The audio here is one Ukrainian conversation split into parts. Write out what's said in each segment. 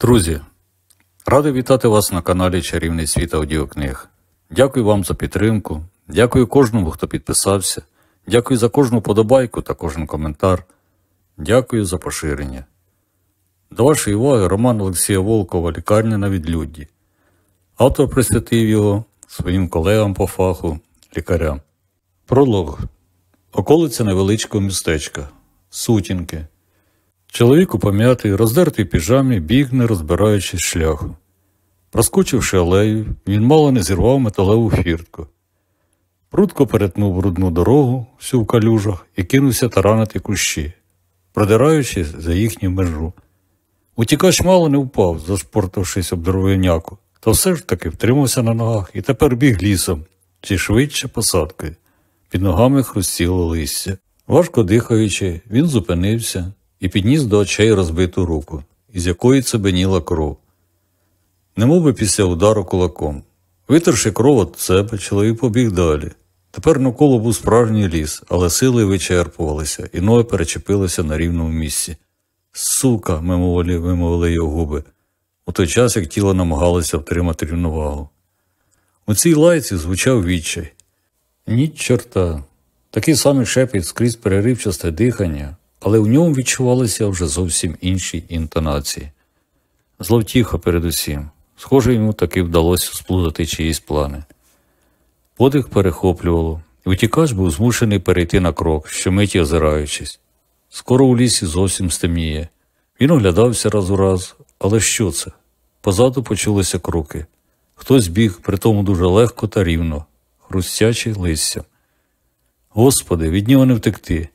Друзі, радий вітати вас на каналі Чарівний світ аудіокниг. Дякую вам за підтримку. Дякую кожному, хто підписався. Дякую за кожну подобайку та кожен коментар. Дякую за поширення. До вашої уваги роман Олексія Волкова Лікарня на відлюдді. Автор присвятив його своїм колегам по фаху, лікарям. Пролог. Околиця невеличкого містечка. Сутінки. Чоловік у пом'ятій, роздертій піжамі біг, не розбираючись шляху. Проскочивши алею, він мало не зірвав металеву фіртку. Прудко перетнув брудну дорогу, всю в калюжах, і кинувся таранити кущі, продираючись за їхню межу. Утікач мало не впав, зашпортавшись об дровиняку, та все ж таки втримався на ногах і тепер біг лісом, чи швидше посадкою. Під ногами хрустіло листя. Важко дихаючи, він зупинився і підніс до очей розбиту руку, із якої цебеніла кров. Немовби після удару кулаком. Витерши кров від себе, чоловік побіг далі. Тепер навколо був справжній ліс, але сили вичерпувалися, і ноги перечепилися на рівному місці. Сука, мимоволі вимовили його губи, у той час як тіло намагалося втримати рівновагу. У цій лайці звучав відчай. Ні, чорта. Такий самий шепіт скрізь переривчасте дихання, але в ньому відчувалися вже зовсім інші інтонації. Зловтіха передусім. Схоже, йому таки вдалося сплутати чиїсь плани. Подих перехоплювало, і утікач був змушений перейти на крок, щомиті озираючись. Скоро у лісі зовсім стемніє. Він оглядався раз у раз, але що це? Позаду почулися кроки. Хтось біг, притому дуже легко та рівно, хрустячи листям. Господи, від нього не втекти.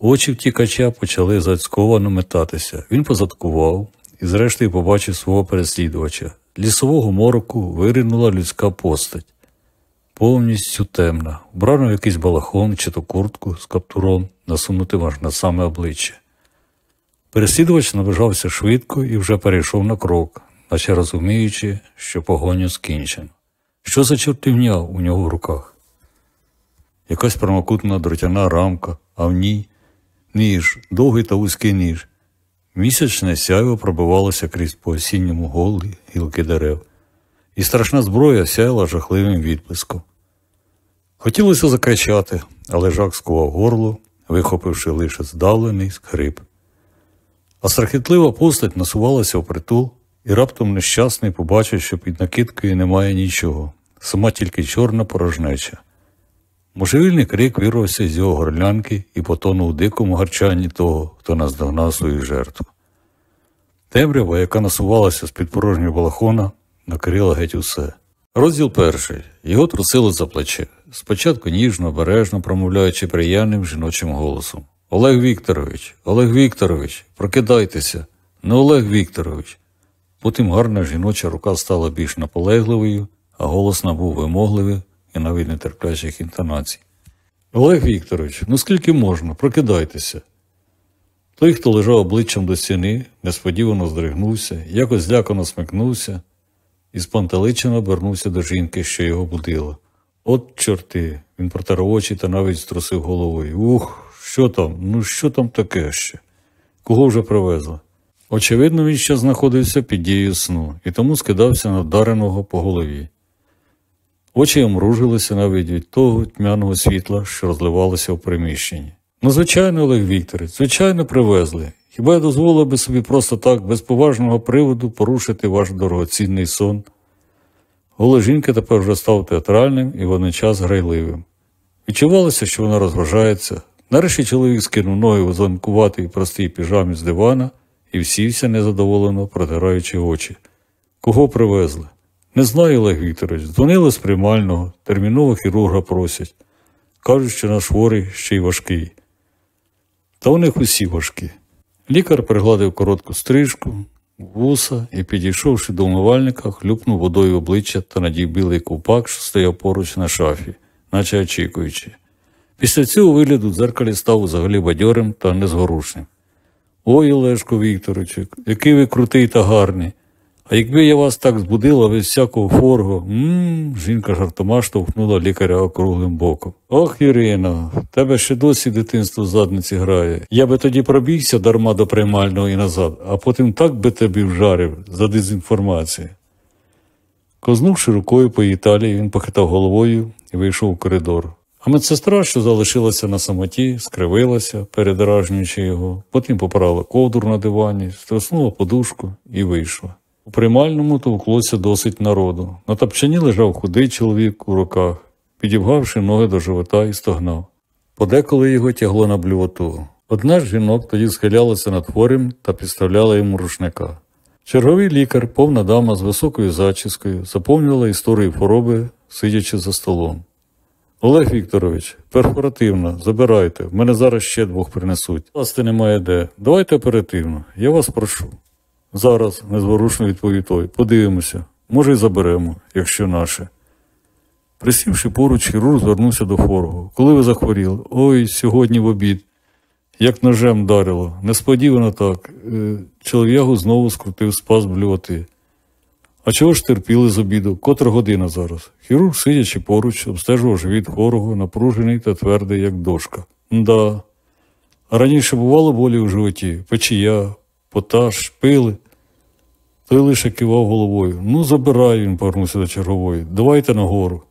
Очі втікача почали зацьковано метатися. Він позадкував і, зрештою, побачив свого переслідувача. Лісового мороку виринула людська постать. Повністю темна, вбрана в якийсь балахон чи то куртку з каптуром, насунутим аж на саме обличчя. Переслідувач наближався швидко і вже перейшов на крок, наче розуміючи, що погоню скінчено. Що за чортівня у нього в руках? Якась прямокутна дротяна рамка, а в ній ніж, довгий та вузький ніж. Місячне сяйво пробивалося крізь по осінньому голі гілки дерев, і страшна зброя сяяла жахливим відблиском. Хотілося закричати, але жак скував горло, вихопивши лише здавлений скрип. А страхітлива постать насувалася впритул, і раптом нещасний побачив, що під накидкою немає нічого, сама тільки чорна порожнеча. Можевільний крик вирвався з його горлянки і потонув у дикому гарчанні того, хто наздогнав свою жертву. Темрява, яка насувалася з-під порожнього балахона, накрила геть усе. Розділ перший. Його трусило за плече, спочатку ніжно, обережно промовляючи приємним жіночим голосом. Олег Вікторович, Олег Вікторович, прокидайтеся, не Олег Вікторович. Потім гарна жіноча рука стала більш наполегливою, а голос набув вимогливий і навіть нетерплячих інтонацій. Олег Вікторович, ну скільки можна, прокидайтеся. Той, хто лежав обличчям до стіни, несподівано здригнувся, якось злякано смикнувся і спантеличено обернувся до жінки, що його будила. От чорти, він протер очі та навіть струсив головою. Ух, що там? Ну що там таке ще? Кого вже привезли? Очевидно, він ще знаходився під дією сну і тому скидався на вдареного по голові. Очі омружилися навіть від того тьмяного світла, що розливалося в приміщенні. Ну, звичайно, Олег Вікторович, звичайно, привезли. Хіба я дозволив би собі просто так, без поважного приводу, порушити ваш дорогоцінний сон? Голос жінки тепер вже став театральним і водночас грайливим. Відчувалося, що вона розважається. Нарешті чоловік скинув ноги у зонкуватій простій піжамі з дивана і всівся незадоволено, протираючи очі. Кого привезли? Не знаю, Олег Вікторович. Дзвонили з приймального, терміново хірурга просять. Кажуть, що наш хворий ще й важкий. Та у них усі важкі. Лікар пригладив коротку стрижку, вуса і, підійшовши до умивальника, хлюпнув водою обличчя та надів білий ковпак, що стояв поруч на шафі, наче очікуючи. Після цього вигляду дзеркалі став взагалі бадьорим та незворушним. Ой, Олешко Вікторовичу, який ви крутий та гарний. А якби я вас так збудила без всякого форгу, мм, жінка жартома штовхнула лікаря округлим боком. Ох, Ірина, тебе ще досі дитинство в задниці грає. Я би тоді пробігся дарма до приймального і назад, а потім так би тобі вжарив за дезінформацію. Кознувши рукою по її талії, він похитав головою і вийшов у коридор. А медсестра, що залишилася на самоті, скривилася, передражнюючи його, потім поправила ковдру на дивані, струснула подушку і вийшла. У приймальному товклося досить народу. На тапчані лежав худий чоловік у руках, підібгавши ноги до живота і стогнав. Подеколи його тягло на блювоту. Одна з жінок тоді схилялася над хворим та підставляла йому рушника. Черговий лікар, повна дама з високою зачіскою, заповнювала історію хвороби, сидячи за столом. Олег Вікторович, перфоративно, забирайте, в мене зараз ще двох принесуть. Власти немає де. Давайте оперативно, я вас прошу. Зараз, незворушно відповів той, подивимося, може й заберемо, якщо наше. Присівши поруч, хірург звернувся до хворого. Коли ви захворіли? Ой, сьогодні в обід. Як ножем дарило. Несподівано так. Е, Чолов'ягу знову скрутив спас блювати. А чого ж терпіли з обіду? Котра година зараз? Хірург, сидячи поруч, обстежував живіт хворого, напружений та твердий, як дошка. Да. А раніше бувало болі у животі, печія, поташ, пили. Той лише кивав головою. Ну, забирай, він повернувся до чергової. Давайте нагору.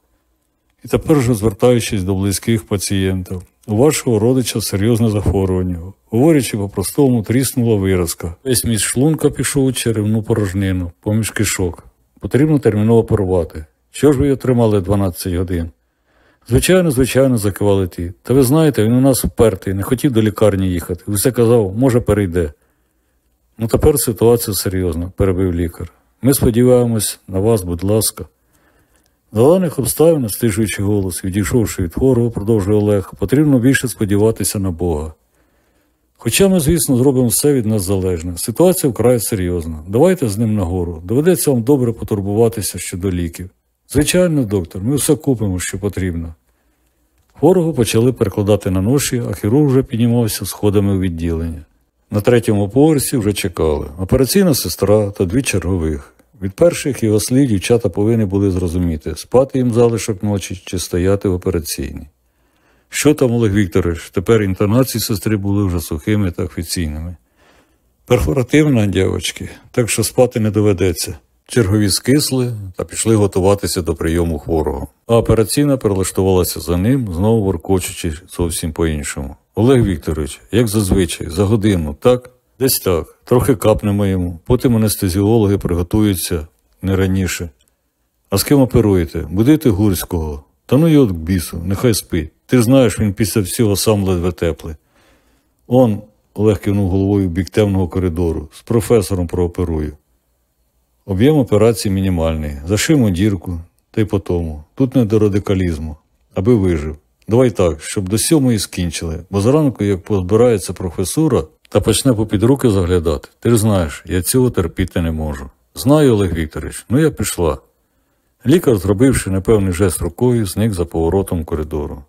І тепер же звертаючись до близьких пацієнтів. У вашого родича серйозне захворювання. Говорячи по-простому, тріснула виразка. Весь міст шлунка пішов у черевну порожнину, поміж кишок. Потрібно терміново порвати. Що ж ви отримали 12 годин? Звичайно, звичайно, закивали ті. Та ви знаєте, він у нас впертий, не хотів до лікарні їхати. Усе казав, може, перейде. Ну тепер ситуація серйозна, перебив лікар. Ми сподіваємось на вас, будь ласка. За даних обставин, стишуючи голос, відійшовши від хворого, продовжує Олег, потрібно більше сподіватися на Бога. Хоча ми, звісно, зробимо все від нас залежне. Ситуація вкрай серйозна. Давайте з ним нагору. Доведеться вам добре потурбуватися щодо ліків. Звичайно, доктор, ми все купимо, що потрібно. Хворого почали перекладати на ноші, а хірург вже піднімався сходами у відділення. На третьому поверсі вже чекали операційна сестра та дві чергових. Від перших його слів дівчата повинні були зрозуміти, спати їм залишок ночі чи стояти в операційній. Що там, Олег Вікторович, тепер інтонації сестри були вже сухими та офіційними. Перфоративна, дівчатки, так що спати не доведеться. Чергові скисли та пішли готуватися до прийому хворого. А операційна перелаштувалася за ним, знову воркочучи зовсім по-іншому. Олег Вікторович, як зазвичай, за годину, так? Десь так. Трохи капнемо йому. Потім анестезіологи приготуються не раніше. А з ким оперуєте? Будете Гурського? Та ну його к бісу, нехай спить. Ти знаєш, він після всього сам ледве теплий. Он, Олег кивнув головою в бік темного коридору, з професором прооперую. Об'єм операції мінімальний. Зашимо дірку, та й по тому. Тут не до радикалізму, аби вижив. Давай так, щоб до сьомої скінчили, бо зранку, як позбирається професура та почне попід руки заглядати, ти ж знаєш, я цього терпіти не можу. Знаю, Олег Вікторович, ну я пішла. Лікар, зробивши непевний жест рукою, зник за поворотом коридору.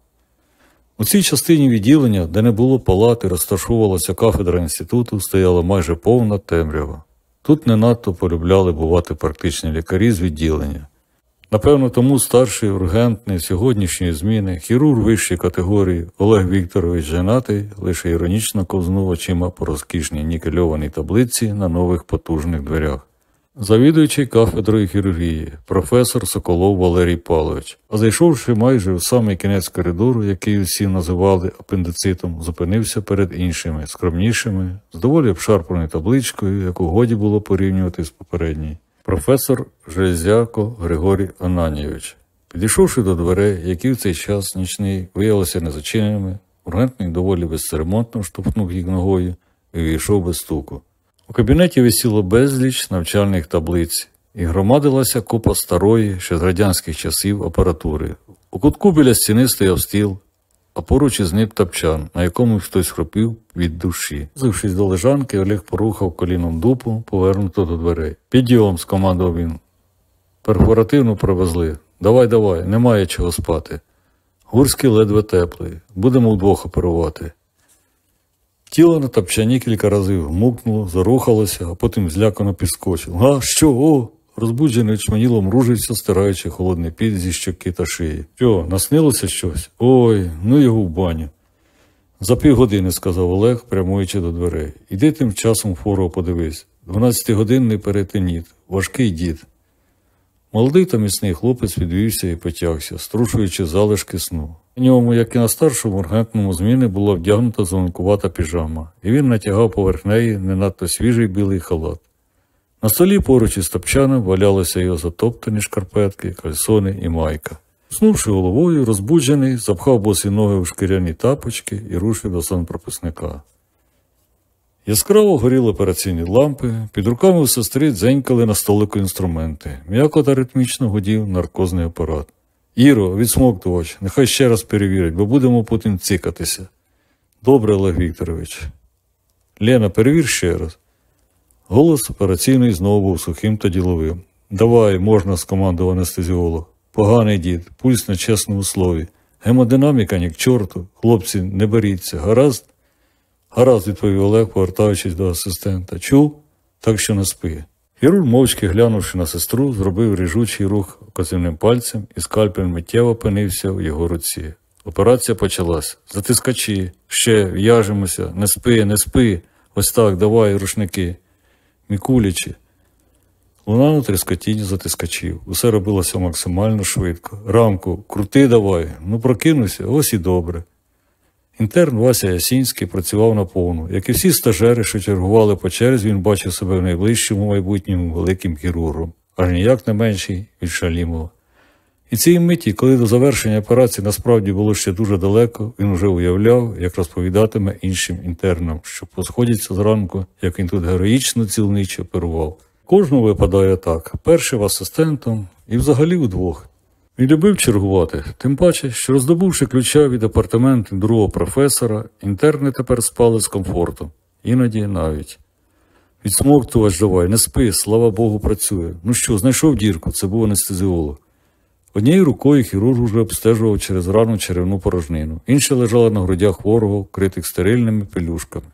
У цій частині відділення, де не було палати, розташовувалася кафедра інституту, стояла майже повна темрява. Тут не надто полюбляли бувати практичні лікарі з відділення. Напевно, тому старший ургентний сьогоднішньої зміни, хірург вищої категорії Олег Вікторович Женатий лише іронічно ковзнув очима по розкішній нікельованій таблиці на нових потужних дверях. Завідуючий кафедрою хірургії, професор Соколов Валерій Павлович, а зайшовши майже в самий кінець коридору, який усі називали апендицитом, зупинився перед іншими, скромнішими, з доволі обшарпаною табличкою, яку годі було порівнювати з попередньою. Професор Железяко Григорій Ананійович. Підійшовши до дверей, які в цей час нічний виявилися незачиненими, ургентний доволі безцеремонтно штовхнув їх ногою і увійшов без стуку. У кабінеті висіло безліч навчальних таблиць, і громадилася купа старої, ще з радянських часів апаратури. У кутку біля стіни стояв стіл, а поруч із ним тапчан, на якому хтось хропів від душі. Зившись до лежанки, Олег порухав коліном дупу, повернуто до дверей. Підйом, скомандував він. Перфоративну привезли. Давай, давай, немає чого спати. Гурський ледве теплий. Будемо вдвох оперувати. Тіло на тапчані кілька разів гмукнуло, зарухалося, а потім злякано підскочило. А що? О? Розбуджений чманіло мружився, стираючи холодний піт зі щоки та шиї. Що, наснилося щось? Ой, ну його в баню. За півгодини, сказав Олег, прямуючи до дверей. Іди тим часом фору подивись. Дванадцятигодинний перетиніт, важкий дід. Молодий та міцний хлопець підвівся і потягся, струшуючи залишки сну. У ньому, як і на старшому ургентному зміни, була вдягнута зеленкувата піжама, і він натягав поверх неї не надто свіжий білий халат. На столі поруч із топчаном валялися його затоптані шкарпетки, кальсони і майка. Снувши головою, розбуджений, запхав босі ноги в шкіряні тапочки і рушив до санпрописника. Яскраво горіли операційні лампи, під руками у сестри дзенькали на столику інструменти, м'яко та ритмічно гудів наркозний апарат. Іро, відсмоктувач, нехай ще раз перевірить, бо будемо потім цикатися. Добре, Олег Вікторович. Лена, перевір ще раз. Голос операційний знову був сухим та діловим. Давай, можна, скомандував анестезіолог. Поганий дід, пульс на чесному слові. Гемодинаміка ні к чорту. Хлопці, не беріться. Гаразд? Гаразд, відповів Олег, повертаючись до асистента. Чув? Так що не спи. Хірург, мовчки глянувши на сестру, зробив ріжучий рух вказівним пальцем і скальпель миттєво опинився в його руці. Операція почалась. Затискачі, ще в'яжемося, не спи, не спи. Ось так, давай, рушники. Мікулічі. Лунало тріскотіння затискачів. Усе робилося максимально швидко. Рамку, крути давай, ну прокинуся, ось і добре. Інтерн Вася Ясінський працював наповну. Як і всі стажери, що чергували по черзі, він бачив себе в найближчому майбутньому великим хірургом, аж ніяк не менший від Шалімова. І цієї миті, коли до завершення операції насправді було ще дуже далеко, він уже уявляв, як розповідатиме іншим інтернам, що посходяться зранку, як він тут героїчно цілниче оперував. Кожному випадає так: першим асистентом і взагалі удвох. Він любив чергувати, тим паче, що роздобувши ключа від апартаменту другого професора, інтерни тепер спали з комфортом, іноді навіть. Відсмоктувач давай, не спи, слава Богу, працює. Ну що, знайшов дірку, це був анестезіолог. Однією рукою хірург уже обстежував через рану черевну порожнину, інша лежала на грудях хворого, вкритих стерильними пелюшками.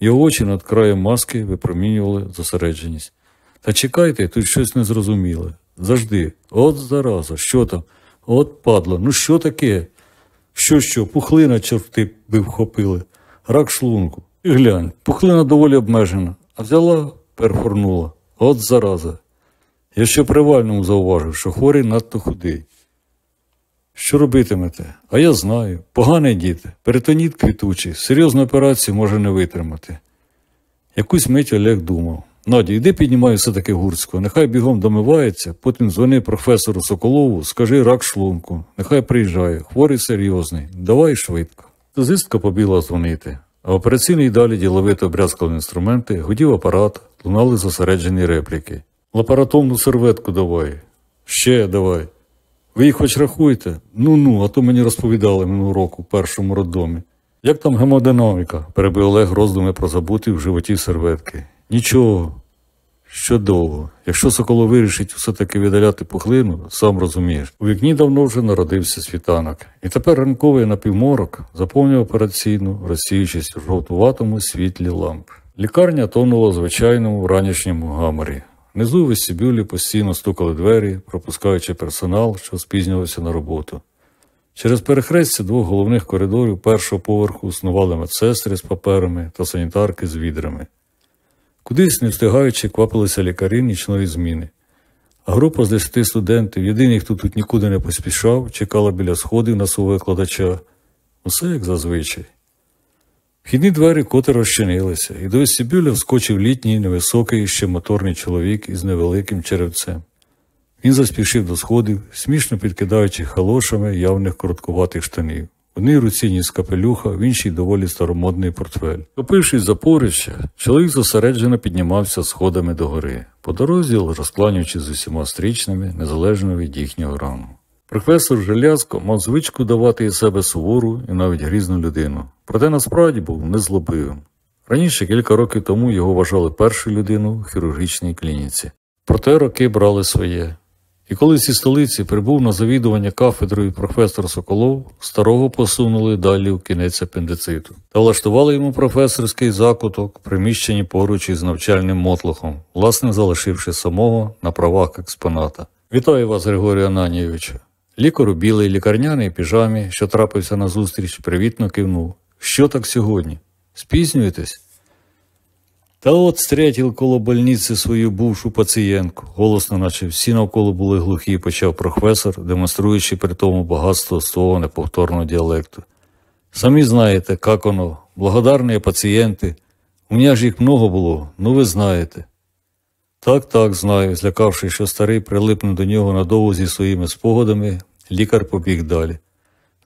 Його очі над краєм маски випромінювали зосередженість. Та чекайте, тут щось незрозуміле. Завжди. От зараза, що там? От падло, ну що таке? Що, що, пухлина чорти би вхопили, рак шлунку. І глянь, пухлина доволі обмежена, а взяла, перфорнула. От зараза. Я ще привальному зауважив, що хворий надто худий. Що робитимете? А я знаю. Поганий дід, перитоніт квітучий, серйозну операцію може не витримати. Якусь мить Олег думав. Надя, йди піднімай все-таки Гурського, нехай бігом домивається, потім дзвони професору Соколову, скажи рак шлунку, нехай приїжджає, хворий серйозний, давай швидко. Тазистка побігла дзвонити, а операційний далі діловито брязкали інструменти, гудів апарат, лунали зосереджені репліки. Лапаратомну серветку давай. Ще давай. Ви їх хоч рахуєте? Ну ну, а то мені розповідали минулого року в першому роддомі. Як там гемодинаміка? перебив Олег роздуми про забути в животі серветки. Нічого. Що довго. Якщо Соколо вирішить все-таки видаляти пухлину, сам розумієш. У вікні давно вже народився світанок, і тепер ранковий напівморок заповнював операційну, розсіючись у жовтуватому світлі ламп. Лікарня тонула в звичайному ранішньому гаморі. Внизу в вестибюлі постійно стукали двері, пропускаючи персонал, що спізнювався на роботу. Через перехрестя двох головних коридорів першого поверху снували медсестри з паперами та санітарки з відрами. Кудись, не встигаючи, квапилися лікарі нічної зміни. А група з десяти студентів, єдиний, хто тут нікуди не поспішав, чекала біля сходів на свого викладача. Усе як зазвичай. Вхідні двері коти розчинилися, і до вестибюля вскочив літній, невисокий, ще моторний чоловік із невеликим черевцем. Він заспішив до сходів, смішно підкидаючи халошами явних короткуватих штанів. В одній руці ніс капелюха, в іншій доволі старомодний портфель. Копившись за порища, чоловік зосереджено піднімався сходами догори, по дорозі розкланюючи з усіма стрічними, незалежно від їхнього рану. Професор Желязко мав звичку давати із себе сувору і навіть грізну людину, проте насправді був незлобивим. Раніше, кілька років тому, його вважали першою людиною в хірургічній клініці. Проте роки брали своє. І коли зі столиці прибув на завідування кафедрою професор Соколов, старого посунули далі в кінець апендициту та влаштували йому професорський закуток, приміщені поруч із навчальним мотлохом, власне залишивши самого на правах експоната. Вітаю вас, Григорію Ананійовичу. Лікар у білій лікарняній піжамі, що трапився на зустріч, привітно кивнув. Що так сьогодні? Спізнюєтесь? Та от стрятів коло больниці свою бувшу пацієнтку, голосно, наче всі навколо були глухі, почав професор, демонструючи при тому багатство свого неповторного діалекту. Самі знаєте, як воно, благодарні пацієнти. У мене ж їх много було, ну ви знаєте. Так, так, знаю, злякавши, що старий прилипне до нього надовго зі своїми спогадами, лікар побіг далі.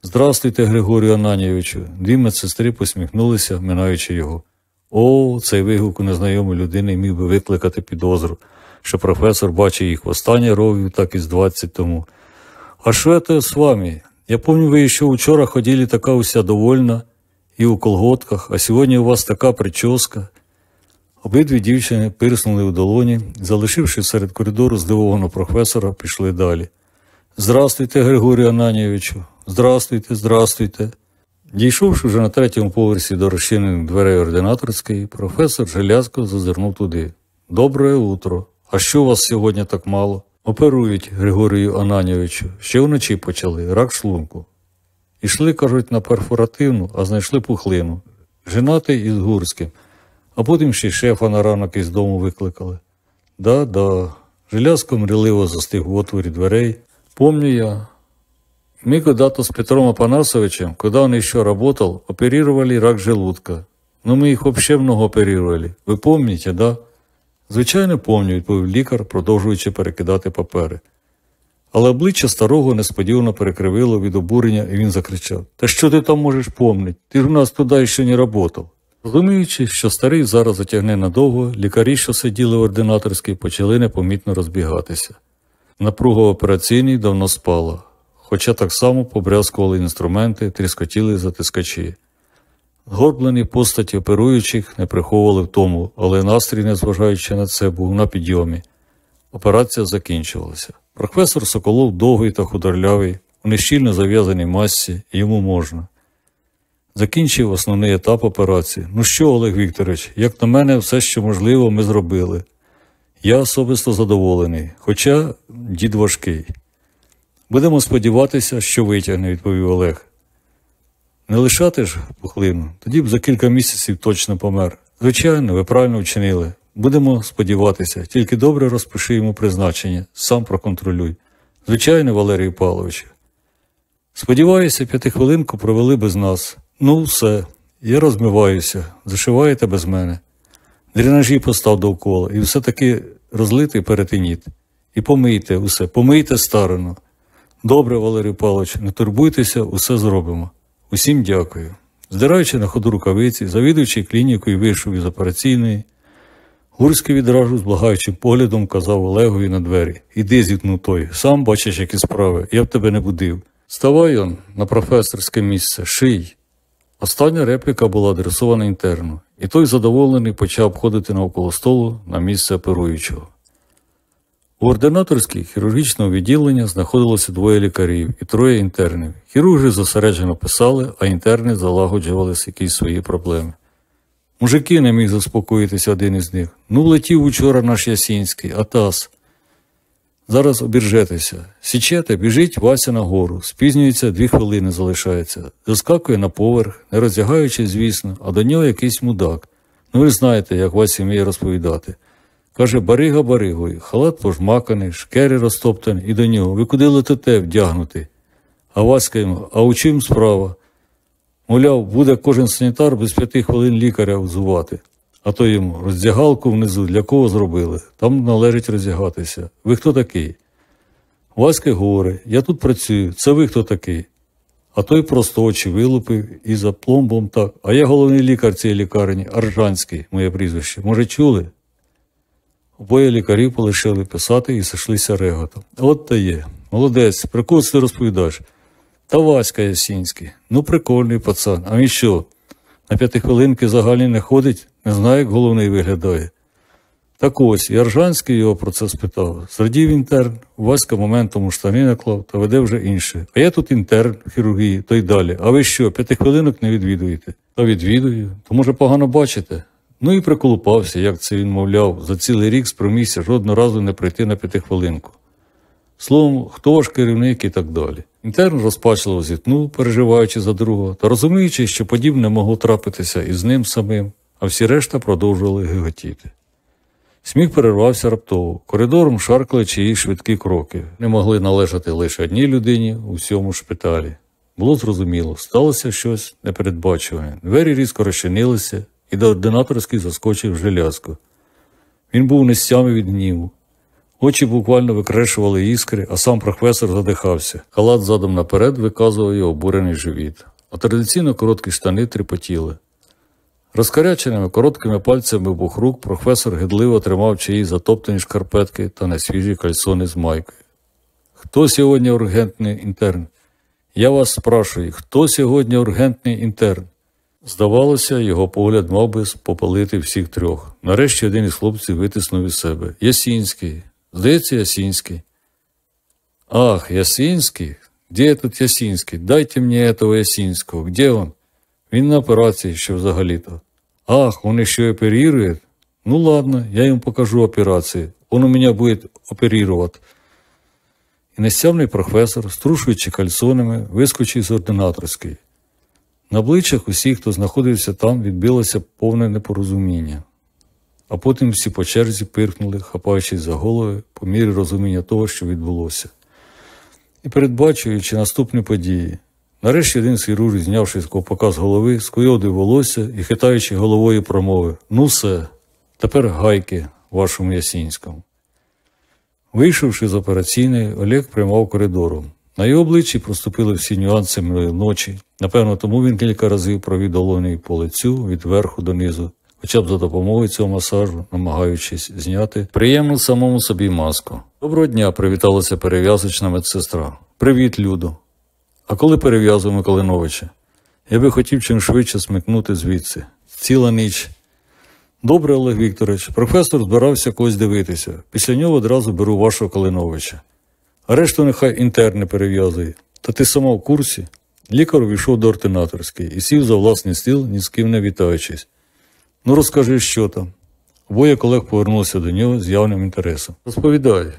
Здрастуйте, Григорію Ананійовичу. Дві медсестри посміхнулися, минаючи його. О, цей вигук у незнайомої людини міг би викликати підозру, що професор бачив їх востаннє ровів, так і з 20 тому. А що це з вами? Я помню, ви ще вчора ходили така уся довольна і у колготках, а сьогодні у вас така прическа. Обидві дівчини пирснули у долоні, залишивши серед коридору здивованого професора, пішли далі. Здрастуйте, Григорію Ананійовичу, здрастуйте, здрастуйте. Дійшовши вже на третьому поверсі до розчинених дверей ординаторської, професор Желязко зазирнув туди. Добре утро. А що у вас сьогодні так мало? Оперують Григорію Ананійовичу. Ще вночі почали, рак шлунку. Ішли, кажуть, на перфоративну, а знайшли пухлину. Женатий із Гурським. А потім ще й шефа на ранок із дому викликали. Да-да. Желязко мріливо застиг в отворі дверей. Помню я, мы когда-то с Петром Апанасовичем, когда он еще работал, оперировали рак желудка. Но мы их вообще много оперировали. Ви помните, да? Звичайно, помню, відповів лікар, продовжуючи перекидати папери. Але обличчя старого несподівано перекривило від обурення, і він закричав: Та що ти там можеш помнити? Ти ж у нас туди ще не работав. Розуміючи, що старий зараз затягне надовго, лікарі, що сиділи в ординаторській, почали непомітно розбігатися. Напруга операційній давно спала хоча так само побрязкували інструменти, тріскотіли затискачі. Горблені постаті оперуючих не приховували в тому, але настрій, незважаючи на це, був на підйомі. Операція закінчувалася. Професор Соколов довгий та худорлявий, у нещільно зав'язаній масці, йому можна. Закінчив основний етап операції. Ну що, Олег Вікторович, як на мене, все, що можливо, ми зробили. Я особисто задоволений, хоча дід важкий. Будемо сподіватися, що витягне, відповів Олег. Не лишати ж пухлину, тоді б за кілька місяців точно помер. Звичайно, ви правильно вчинили. Будемо сподіватися, тільки добре розпиши йому призначення, сам проконтролюй. Звичайно, Валерій Павлович. Сподіваюся, п'ятихвилинку провели без нас. Ну, все, я розмиваюся, зашиваєте без мене. Дренажі постав довкола, і все таки розлитий перетиніт. І помийте усе, помийте старину. Добре, Валерій Павлович, не турбуйтеся, усе зробимо. Усім дякую. Здираючи на ходу рукавиці, завідуючи клінікою вийшов із операційної, Гурський відразу з благаючим поглядом казав Олегові на двері Іди зіткнув той, сам бачиш, які справи, я б тебе не будив. Ставай он на професорське місце, ший. Остання репліка була адресована інтерну, і той задоволений почав обходити навколо столу на місце оперуючого. У ординаторській хірургічного відділення знаходилося двоє лікарів і троє інтернів. Хірурги зосереджено писали, а інтерни залагоджували якісь свої проблеми. Мужики не міг заспокоїтися один із них. Ну, влетів учора наш Ясінський, Атас. Зараз обіржетеся. Січете, біжить Вася на гору, спізнюється, дві хвилини залишається. Заскакує на поверх, не роздягаючись, звісно, а до нього якийсь мудак. Ну ви знаєте, як Вася вміє розповідати. Каже, барига баригою, халат пожмаканий, шкери розтоптані, і до нього. Ви куди летите вдягнути? А Васька йому, а у чим справа? Мовляв, буде кожен санітар без п'яти хвилин лікаря взувати. А то йому роздягалку внизу для кого зробили? Там належить роздягатися. Ви хто такий? Васька говорить, я тут працюю, це ви хто такий? А той просто очі вилупив і за пломбом так. А я головний лікар цієї лікарні, Аржанський, моє прізвище. Може, чули? Обоє лікарів полишили писати і сошлися реготом. От та є. Молодець, кого ти розповідаєш? Та Васька Ясінський. Ну, прикольний пацан. А він що? На п'ятихвилинки загальні не ходить, не знає, як головний виглядає. Так ось, і Аржанський його про це спитав. Зрадів інтерн, Васька моментом штани наклав та веде вже інше. А я тут інтерн хірургії, то й далі. А ви що, п'яти хвилинок не відвідуєте? Та відвідую, то може погано бачите. Ну і приколупався, як це він мовляв, за цілий рік спромігся жодного разу не прийти на п'ятихвилинку. Словом, хто ваш керівник і так далі. Інтерн розпачливо зітнув, переживаючи за другого, та розуміючи, що подібне могло трапитися і з ним самим, а всі решта продовжували гиготіти. Сміх перервався раптово. Коридором шаркали чиї швидкі кроки. Не могли належати лише одній людині у всьому шпиталі. Було зрозуміло, сталося щось непередбачуване. Двері різко розчинилися, і до ординаторський заскочив желязко. Він був нестями від гніву. Очі буквально викрешували іскри, а сам професор задихався. Халат задом наперед виказував його обурений живіт, а традиційно короткі штани тріпотіли. Розкаряченими короткими пальцями обох рук професор гидливо тримав чиї затоптані шкарпетки та несвіжі кальсони з майкою. Хто сьогодні ургентний інтерн? Я вас спрашую, хто сьогодні ургентний інтерн? Здавалося, його погляд мав би попалити всіх трьох. Нарешті один із хлопців витиснув із себе. Ясінський. Здається, Ясінський. Ах, Ясінський? Де тут Ясінський? Дайте мені этого Ясінського. Где он? Він на операції, що взагалі-то. Ах, он еще оперирует? Ну ладно, я ему покажу операции. Он у меня будет оперировать. І нестямний професор, струшуючи кальсонами, вискочив з ординаторської. На обличчях усіх, хто знаходився там, відбилося повне непорозуміння. А потім всі по черзі пирхнули, хапаючись за голови по мірі розуміння того, що відбулося. І передбачуючи наступні події, нарешті один з хірургів, знявши з ковпака з голови, скуйодив волосся і, хитаючи головою, промовив Ну все, тепер гайки вашому Ясінському. Вийшовши з операційної, Олег прямав коридором. На його обличчі проступили всі нюанси минулої ночі. Напевно, тому він кілька разів провів долонею по лицю від верху до низу, хоча б за допомогою цього масажу, намагаючись зняти приємну самому собі маску. Доброго дня, привіталася перев'язочна медсестра. Привіт, Людо. А коли перев'язуємо Миколиновича? Я би хотів чим швидше смикнути звідси. Ціла ніч. Добре, Олег Вікторович, професор збирався когось дивитися. Після нього одразу беру вашого Калиновича. А решту нехай інтерни перев'язує. Та ти сама в курсі? Лікар увійшов до ординаторської і сів за власний стіл, ні з ким не вітаючись. Ну, розкажи, що там. Обоє колег повернулися до нього з явним інтересом. Розповідай.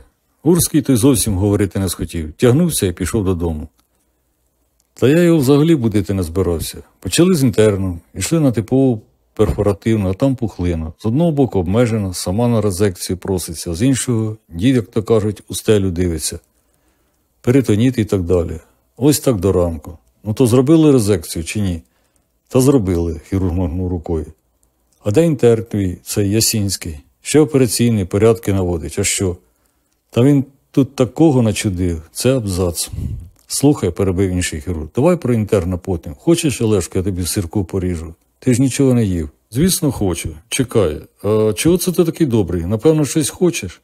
Гурський той зовсім говорити не схотів, тягнувся і пішов додому. Та я його взагалі будити не збирався. Почали з інтерну, йшли на типову перфоративну, а там пухлина. З одного боку обмежена, сама на резекцію проситься, з іншого дід, як то кажуть, у стелю дивиться. Перитоніт і так далі. Ось так до ранку. Ну то зробили резекцію чи ні? Та зробили, хірург махнув рукою. А де інтерн твій, цей Ясінський? Ще операційний, порядки наводить, а що? Та він тут такого начудив, це абзац. Слухай, перебив інший хірург, давай про інтерна потім. Хочеш, Олешко, я тобі сирку поріжу? Ти ж нічого не їв. Звісно, хочу. Чекай, а чого це ти такий добрий? Напевно, щось хочеш?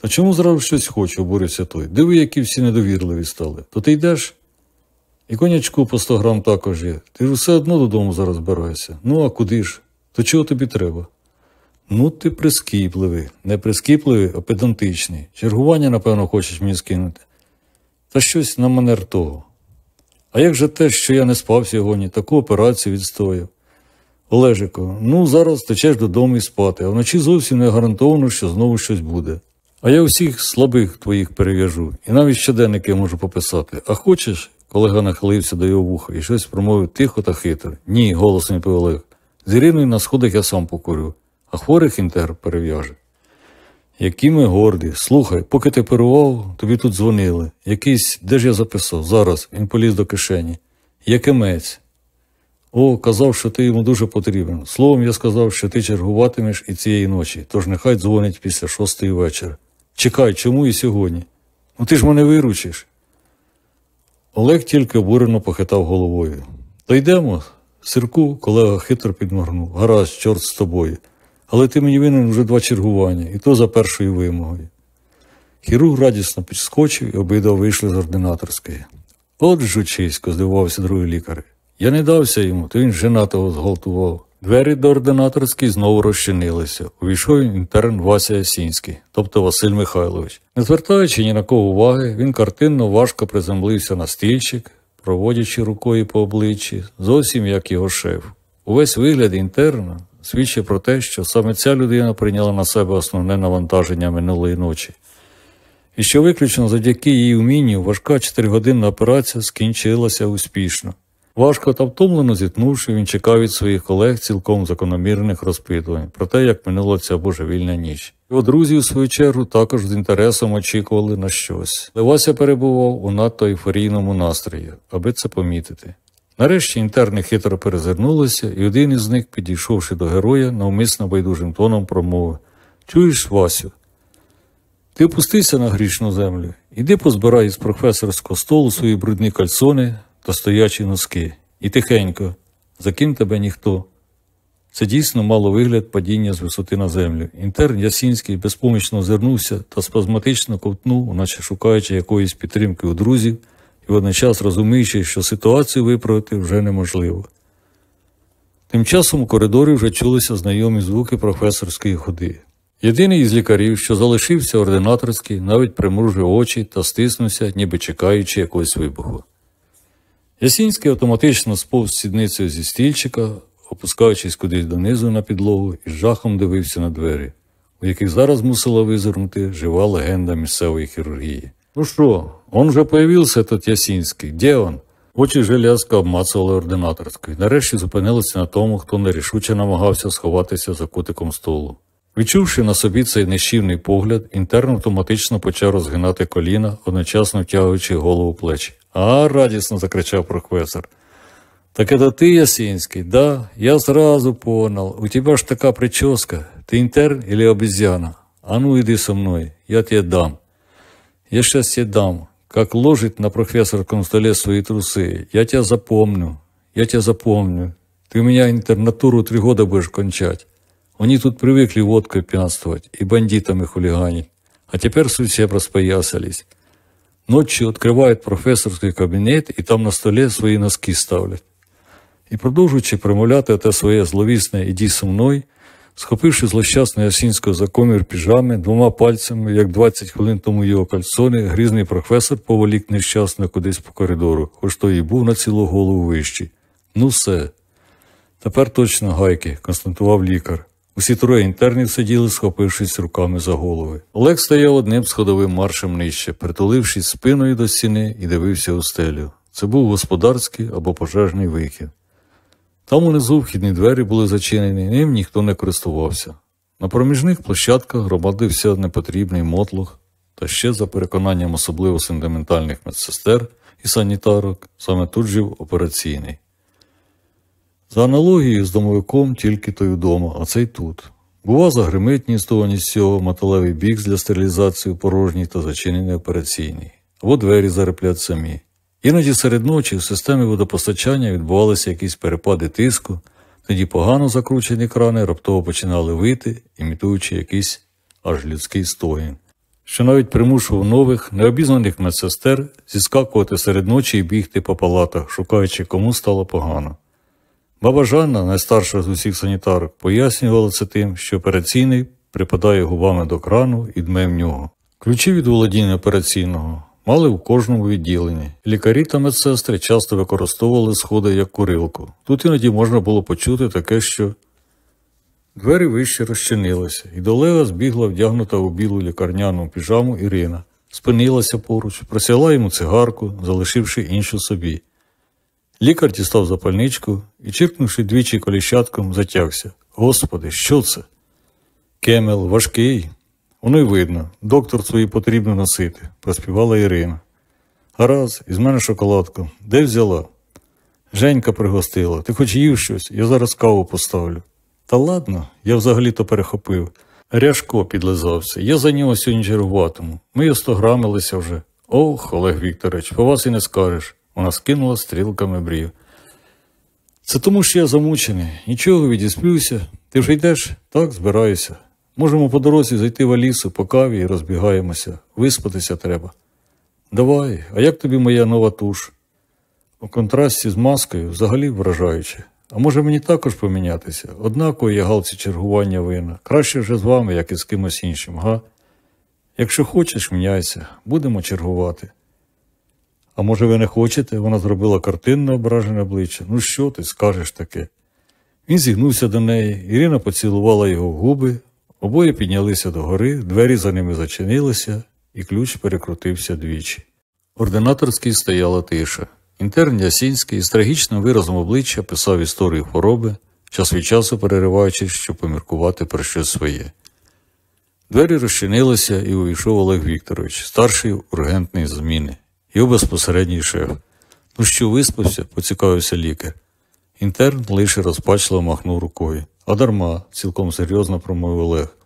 Та чому зразу щось хочу, обурився той. Диви, які всі недовірливі стали. То ти йдеш? І конячку по 100 грам також є. Ти ж все одно додому зараз збираєшся. Ну, а куди ж? То чого тобі треба? Ну, ти прискіпливий. Не прискіпливий, а педантичний. Чергування, напевно, хочеш мені скинути. Та щось на манер того. А як же те, що я не спав сьогодні, таку операцію відстояв? Олежико, ну зараз течеш додому і спати, а вночі зовсім не гарантовано, що знову щось буде. А я усіх слабих твоїх перев'яжу, і навіть щоденники можу пописати. А хочеш, колега нахилився до його вуха і щось промовив тихо та хитро. Ні, голосно відповів Олег. З Іриною на сходах я сам покурю, а хворих інтер перев'яже. Які ми горді. Слухай, поки ти перував, тобі тут дзвонили. Якийсь, де ж я записав? Зараз він поліз до кишені. Якимець. О, казав, що ти йому дуже потрібен. Словом, я сказав, що ти чергуватимеш і цієї ночі, тож нехай дзвонить після шостої вечора. Чекай, чому і сьогодні? Ну ти ж мене виручиш. Олег тільки обурено похитав головою. То йдемо. Сирку колега хитро підморгнув. Гаразд, чорт з тобою. Але ти мені винен вже два чергування, і то за першою вимогою. Хірург радісно підскочив і обидва вийшли з ординаторської. От жучисько, здивувався другий лікар. Я не дався йому, то він женатого зґвалтував. Двері до ординаторської знову розчинилися. Увійшов інтерн Вася Ясінський, тобто Василь Михайлович. Не звертаючи ні на кого уваги, він картинно важко приземлився на стільчик, проводячи рукою по обличчі, зовсім як його шеф. Увесь вигляд інтерна свідчить про те, що саме ця людина прийняла на себе основне навантаження минулої ночі. І що виключно завдяки її вмінню важка чотиригодинна операція скінчилася успішно. Важко та втомлено зітнувши, він чекав від своїх колег цілком закономірних розпитувань про те, як минула ця божевільна ніч. Його друзі, у свою чергу, також з інтересом очікували на щось. Левася перебував у надто ейфорійному настрої, аби це помітити. Нарешті інтерни хитро перезирнулися, і один із них, підійшовши до героя, навмисно байдужим тоном промовив Чуєш, Васю? Ти опустися на грішну землю, іди позбирай із професорського столу свої брудні кальсони та стоячі носки. І тихенько, за ким тебе ніхто. Це дійсно мало вигляд падіння з висоти на землю. Інтерн Ясінський безпомічно озирнувся та спазматично ковтнув, наче шукаючи якоїсь підтримки у друзів, і водночас розуміючи, що ситуацію виправити вже неможливо. Тим часом у коридорі вже чулися знайомі звуки професорської ходи. Єдиний із лікарів, що залишився ординаторський, навіть примружив очі та стиснувся, ніби чекаючи якогось вибуху. Ясінський автоматично сповз сідницею зі стільчика, опускаючись кудись донизу на підлогу, і з жахом дивився на двері, у яких зараз мусила визирнути жива легенда місцевої хірургії. Ну що, он вже появився тут Ясінський. Де он? Очі желязка обмацували ординаторською. Нарешті зупинилися на тому, хто нерішуче намагався сховатися за кутиком столу. Відчувши на собі цей нещівний погляд, інтерн автоматично почав розгинати коліна, одночасно втягуючи голову плечі. А, радісно закричав професор. Так это ты, Ясинский? Да, я сразу понял. У тебя ж така прическа. Ты интерн или обезьяна? А ну иди со мной, я тебе дам. Я сейчас тебе дам. Как ложит на профессорском столе свои трусы. Я тебя запомню. Я тебя запомню. Ты у меня интернатуру три года будешь кончать. Они тут привыкли водкой пьянствовать и бандитами хулиганить. А теперь совсем распоясались. Ночью открывают професорский кабінет і там на столі свої носки ставлять. І продовжуючи промовляти те своє зловісне «іді со мною», схопивши злощасний осінського за комір піжами, двома пальцями, як 20 хвилин тому його кальсони, грізний професор поволік нещасно кудись по коридору, хоч то і був на цілу голову вищий. Ну все. Тепер точно гайки, констатував лікар. Усі троє інтернів сиділи, схопившись руками за голови. Олег стояв одним сходовим маршем нижче, притулившись спиною до стіни і дивився у стелю. Це був господарський або пожежний вихід. Там унизу вхідні двері були зачинені, ним ніхто не користувався. На проміжних площадках громадився непотрібний мотлух, та ще за переконанням особливо сентиментальних медсестер і санітарок, саме тут жив операційний. За аналогією з домовиком тільки той вдома, а цей тут. Бува загримить ні з з цього металевий бікс для стерилізації порожній та зачинений операційний, або двері зареплять самі. Іноді серед ночі в системі водопостачання відбувалися якісь перепади тиску, тоді погано закручені крани раптово починали вити, імітуючи якийсь аж людський стогін, що навіть примушував нових, необізнаних медсестер зіскакувати серед ночі і бігти по палатах, шукаючи, кому стало погано. Баба Жанна, найстарша з усіх санітарок, пояснювала це тим, що операційний припадає губами до крану і дме в нього. Ключі від володіння операційного мали в кожному відділенні. Лікарі та медсестри часто використовували сходи як курилку. Тут іноді можна було почути таке, що двері вище розчинилися, і до Лева збігла вдягнута у білу лікарняну піжаму Ірина, спинилася поруч, просяла йому цигарку, залишивши іншу собі. Лікар дістав запальничку і, чиркнувши двічі коліщатком, затягся. Господи, що це? Кемел важкий. Воно й видно. Доктор свої потрібно носити, проспівала Ірина. Гаразд, із мене шоколадку. Де взяла? Женька пригостила. Ти хоч їв щось, я зараз каву поставлю. Та ладно, я взагалі-то перехопив. Ряшко підлизався. Я за нього сьогодні чергуватиму. Ми остограмилися вже. Ох, Олег Вікторович, по вас і не скажеш. Вона скинула стрілками брів. Це тому, що я замучений. Нічого, відісплюся. Ти вже йдеш? Так, збираюся. Можемо по дорозі зайти в Алісу по каві і розбігаємося. Виспатися треба. Давай, а як тобі моя нова туш? У контрасті з маскою взагалі вражаюче. А може мені також помінятися? Однаково є галці чергування вина. Краще вже з вами, як і з кимось іншим, га? Якщо хочеш, міняйся, будемо чергувати. А може ви не хочете? Вона зробила картинне ображене обличчя. Ну що ти скажеш таке? Він зігнувся до неї, Ірина поцілувала його в губи, обоє піднялися до гори, двері за ними зачинилися, і ключ перекрутився двічі. Ординаторський стояла тиша. Інтерн Ясінський з трагічним виразом обличчя писав історію хвороби, час від часу перериваючись, щоб поміркувати про щось своє. Двері розчинилися і увійшов Олег Вікторович, старший ургентний зміни, його безпосередній шеф. Ну що виспався, поцікавився лікар. Інтерн лише розпачливо махнув рукою. А дарма, цілком серйозно промовив Олег.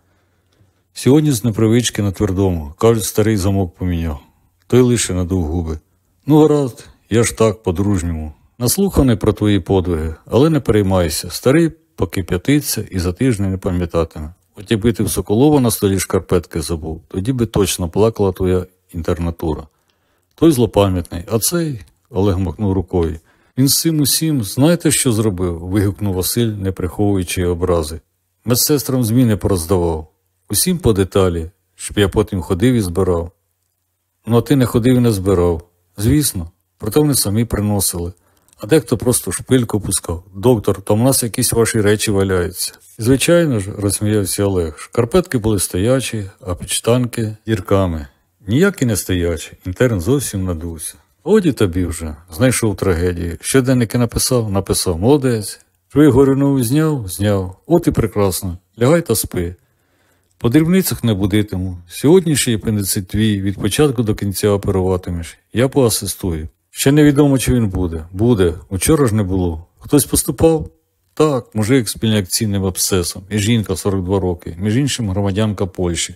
Сьогодні з непривички на твердому, кажуть, старий замок поміняв. Той лише надув губи. Ну, гаразд, я ж так, по-дружньому. Наслуханий про твої подвиги, але не переймайся. Старий покип'ятиться і за тиждень не пам'ятатиме. От якби ти в Соколова на столі шкарпетки забув, тоді би точно плакала твоя інтернатура. Той злопам'ятний, а цей, Олег махнув рукою. Він з цим усім, знаєте, що зробив? вигукнув Василь, не приховуючи образи. Медсестрам зміни пороздавав. Усім по деталі, щоб я потім ходив і збирав. Ну, а ти не ходив і не збирав. Звісно, проте вони самі приносили. А дехто просто шпильку пускав. Доктор, там у нас якісь ваші речі валяються. І, звичайно ж, розсміявся Олег. Шкарпетки були стоячі, а підштанки дірками. Ніякі не стоячі, інтерн зовсім надувся. Оді тобі вже, знайшов трагедію. Щоденники написав, написав, молодець. Твою горину зняв, зняв. От і прекрасно. Лягай та спи. По дрібницях не будитиму. Сьогоднішній апендицит твій від початку до кінця оперуватимеш. Я поасистую. Ще невідомо, чи він буде. Буде. Учора ж не було. Хтось поступав? Так, мужик з пільнеакційним абсцесом. І жінка 42 роки, між іншим громадянка Польщі.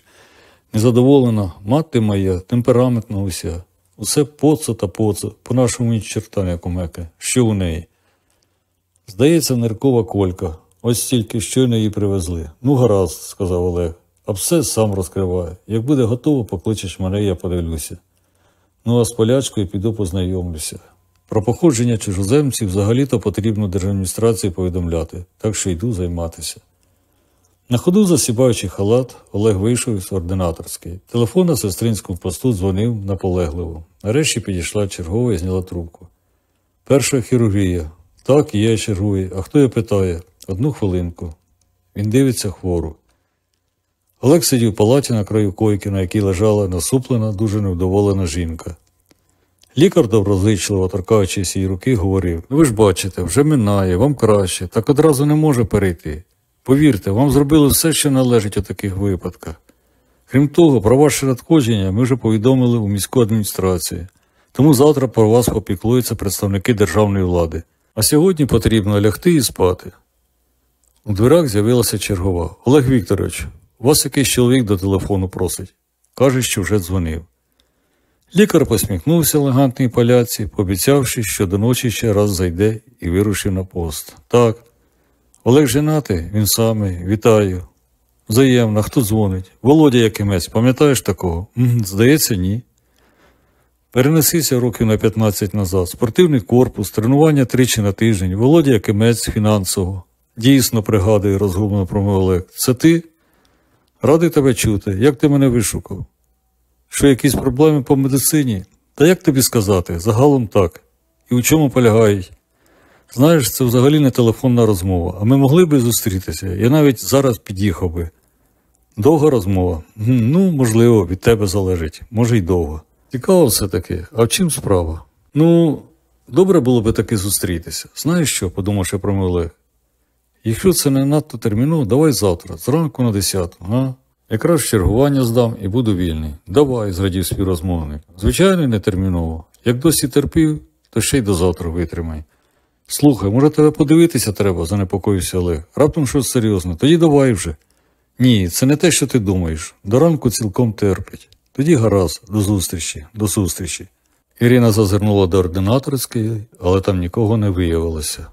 Незадоволена, мати моя, темпераментна уся. Усе поцо та поцо, по-нашому ні черта не кумеке. Що у неї? Здається, ниркова колька. Ось тільки щойно її привезли. Ну, гаразд, сказав Олег. Абсцес сам розкриває. Як буде готово, покличеш мене, я подивлюся. Ну а з полячкою піду познайомлюся. Про походження чужоземців взагалі-то потрібно держадміністрації повідомляти, так що йду займатися. На ходу засібаючи халат, Олег вийшов із ординаторської. Телефон на сестринському посту дзвонив наполегливо. Нарешті підійшла чергова і зняла трубку. Перша хірургія. Так, є чергує. А хто я питає? Одну хвилинку. Він дивиться хвору. Олег сидів в палаті на краю койки, на якій лежала насуплена, дуже невдоволена жінка. Лікар доброзичливо, торкаючись її руки, говорив: «Ну, ви ж бачите, вже минає, вам краще, так одразу не може перейти. Повірте, вам зробили все, що належить у таких випадках. Крім того, про ваше надходження ми вже повідомили у міську адміністрацію, тому завтра про вас попіклуються представники державної влади. А сьогодні потрібно лягти і спати. У дверях з'явилася чергова. Олег Вікторович, вас якийсь чоловік до телефону просить. Каже, що вже дзвонив. Лікар посміхнувся елегантній поляці, пообіцявши, що до ночі ще раз зайде і вирушив на пост. Так. Олег женатий, він самий, вітаю. Взаємно, хто дзвонить? Володя Якимець, пам'ятаєш такого? Здається, ні. Перенесися років на 15 назад. Спортивний корпус, тренування тричі на тиждень, Володя Якимець фінансово. Дійсно, пригадую, розгублено промовив Олег. Це ти? Радий тебе чути. Як ти мене вишукав? Що якісь проблеми по медицині? Та як тобі сказати? Загалом так. І у чому полягають? Знаєш, це взагалі не телефонна розмова, а ми могли би зустрітися. Я навіть зараз під'їхав би. Довга розмова? Ну, можливо, від тебе залежить, може й довго. Цікаво все-таки, а в чим справа? Ну, добре було би таки зустрітися. Знаєш що, подумавши про Олег. Якщо це не надто терміново, давай завтра, зранку на 10, га? Якраз чергування здам і буду вільний. Давай, зрадів співрозмовник. Звичайно, не терміново. Як досі терпів, то ще й до завтра витримай. Слухай, може тебе подивитися треба, занепокоївся Олег. Раптом щось серйозне, тоді давай вже. Ні, це не те, що ти думаєш. До ранку цілком терпить. Тоді гаразд, до зустрічі, до зустрічі. Ірина зазирнула до ординаторської, але там нікого не виявилося.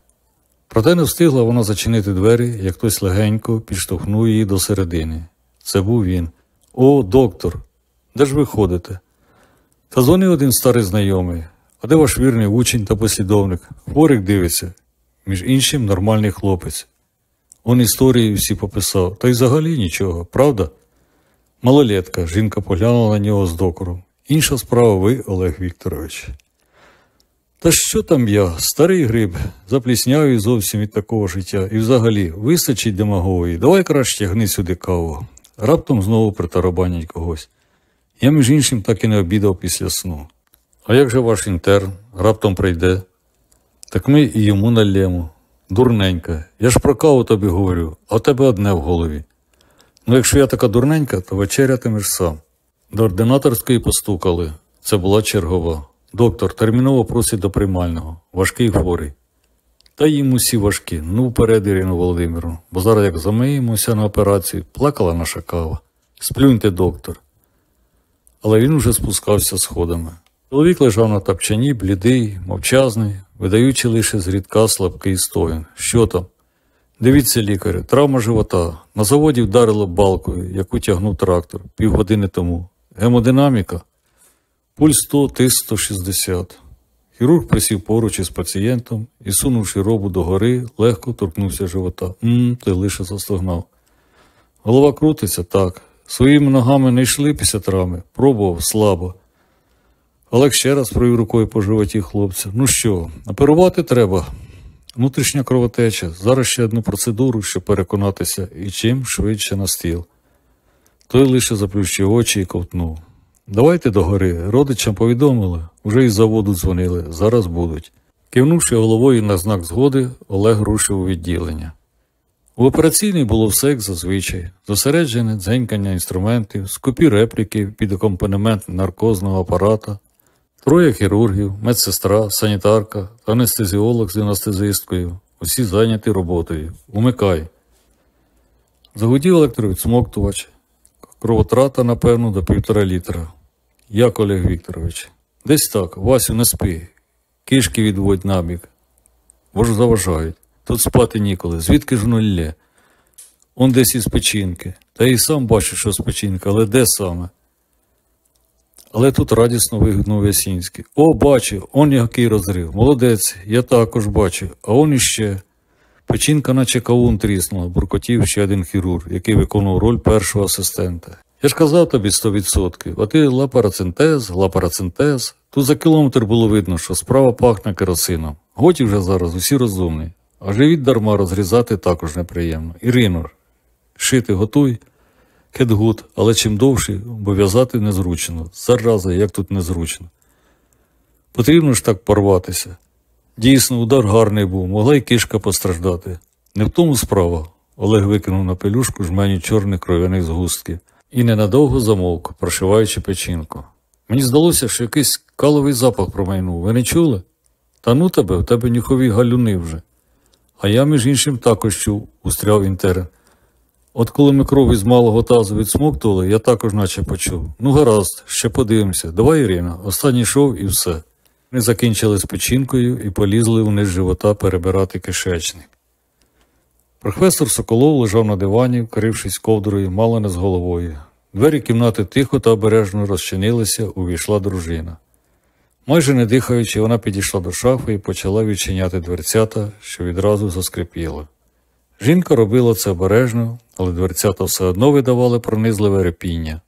Проте не встигла вона зачинити двері, як хтось легенько підштовхнув її до середини. Це був він. О, доктор, де ж ви ходите? Та дзвонив один старий знайомий. А де ваш вірний учень та послідовник? Хворик дивиться. між іншим нормальний хлопець. Он історії всі пописав, та й взагалі нічого, правда? Малолетка, жінка поглянула на нього з докором. Інша справа ви, Олег Вікторович. Та що там я, старий гриб, запліснявий зовсім від такого життя. І взагалі, вистачить демагогії, давай краще гни сюди каву. Раптом знову притарабанять когось. Я, між іншим, так і не обідав після сну. А як же ваш інтерн? Раптом прийде. Так ми і йому налємо. Дурненька. Я ж про каву тобі говорю, а в тебе одне в голові. Ну, якщо я така дурненька, то вечерятимеш сам. До ординаторської постукали. Це була чергова. Доктор терміново просить до приймального. Важкий хворий. Та їм усі важкі. Ну, вперед, Ірину Володимиру, бо зараз як замиємося на операцію, плакала наша кава. Сплюньте, доктор. Але він уже спускався сходами. Чоловік лежав на тапчані, блідий, мовчазний, видаючи лише зрідка слабкий стоїн. Що там? Дивіться, лікарю, травма живота. На заводі вдарило балкою, яку тягнув трактор півгодини тому. Гемодинаміка. Пульс 100, тиск 160. Хірург присів поруч із пацієнтом і, сунувши робу догори, легко торкнувся живота. Мм, той лише застогнав. Голова крутиться так. Своїми ногами не йшли після травми, пробував слабо. Олег ще раз провів рукою по животі хлопця. Ну що, оперувати треба. Внутрішня кровотеча. Зараз ще одну процедуру, щоб переконатися, і чим швидше на стіл. Той лише заплющив очі і ковтнув. Давайте догори. Родичам повідомили, уже із заводу дзвонили, зараз будуть. Кивнувши головою на знак згоди, Олег рушив у відділення. У операційній було все як зазвичай: зосереджене дзенькання інструментів, скупі репліки під акомпанемент наркозного апарата, троє хірургів, медсестра, санітарка, анестезіолог з анестезисткою, усі зайняті роботою. Умикай. Загудів електровідсмоктувач. Кровотрата, напевно, до півтора літра. Як Олег Вікторович? Десь так, Васю, не спи. Кишки відводь набік. Бо ж заважають. Тут спати ніколи. Звідки ж лє? Он десь із печінки. Та і сам бачу, що з печінки, але де саме? Але тут радісно вигукнув Ясінський. О, бачу, он який розрив. Молодець, я також бачу, а он іще. Печінка, наче кавун тріснула, буркотів ще один хірург, який виконував роль першого асистента. Я ж казав тобі 100%, а ти лапарацентез, лапарацентез. Тут за кілометр було видно, що справа пахне керосином. Готі вже зараз усі розумні. А живіт дарма розрізати також неприємно. Ірино, шити готуй, кетгут, але чим довше, бо в'язати незручно. Зараза, як тут незручно. Потрібно ж так порватися. Дійсно, удар гарний був, могла й кишка постраждати. Не в тому справа. Олег викинув на пелюшку жмені чорних кров'яних згустків і ненадовго замовк, прошиваючи печінку. Мені здалося, що якийсь каловий запах промайнув. Ви не чули? Та ну тебе, в тебе нюхові галюни вже. А я, між іншим, також чув, устряв інтерн. От коли ми кров із малого тазу відсмоктували, я також наче почув. Ну, гаразд, ще подивимося. Давай, Ірина, останній шов і все. Ми закінчили з печінкою і полізли вниз живота перебирати кишечник. Професор Соколов лежав на дивані, вкрившись ковдрою, мало не з головою. Двері кімнати тихо та обережно розчинилися, увійшла дружина. Майже не дихаючи, вона підійшла до шафи і почала відчиняти дверцята, що відразу заскрипіли. Жінка робила це обережно, але дверцята все одно видавали пронизливе репіння.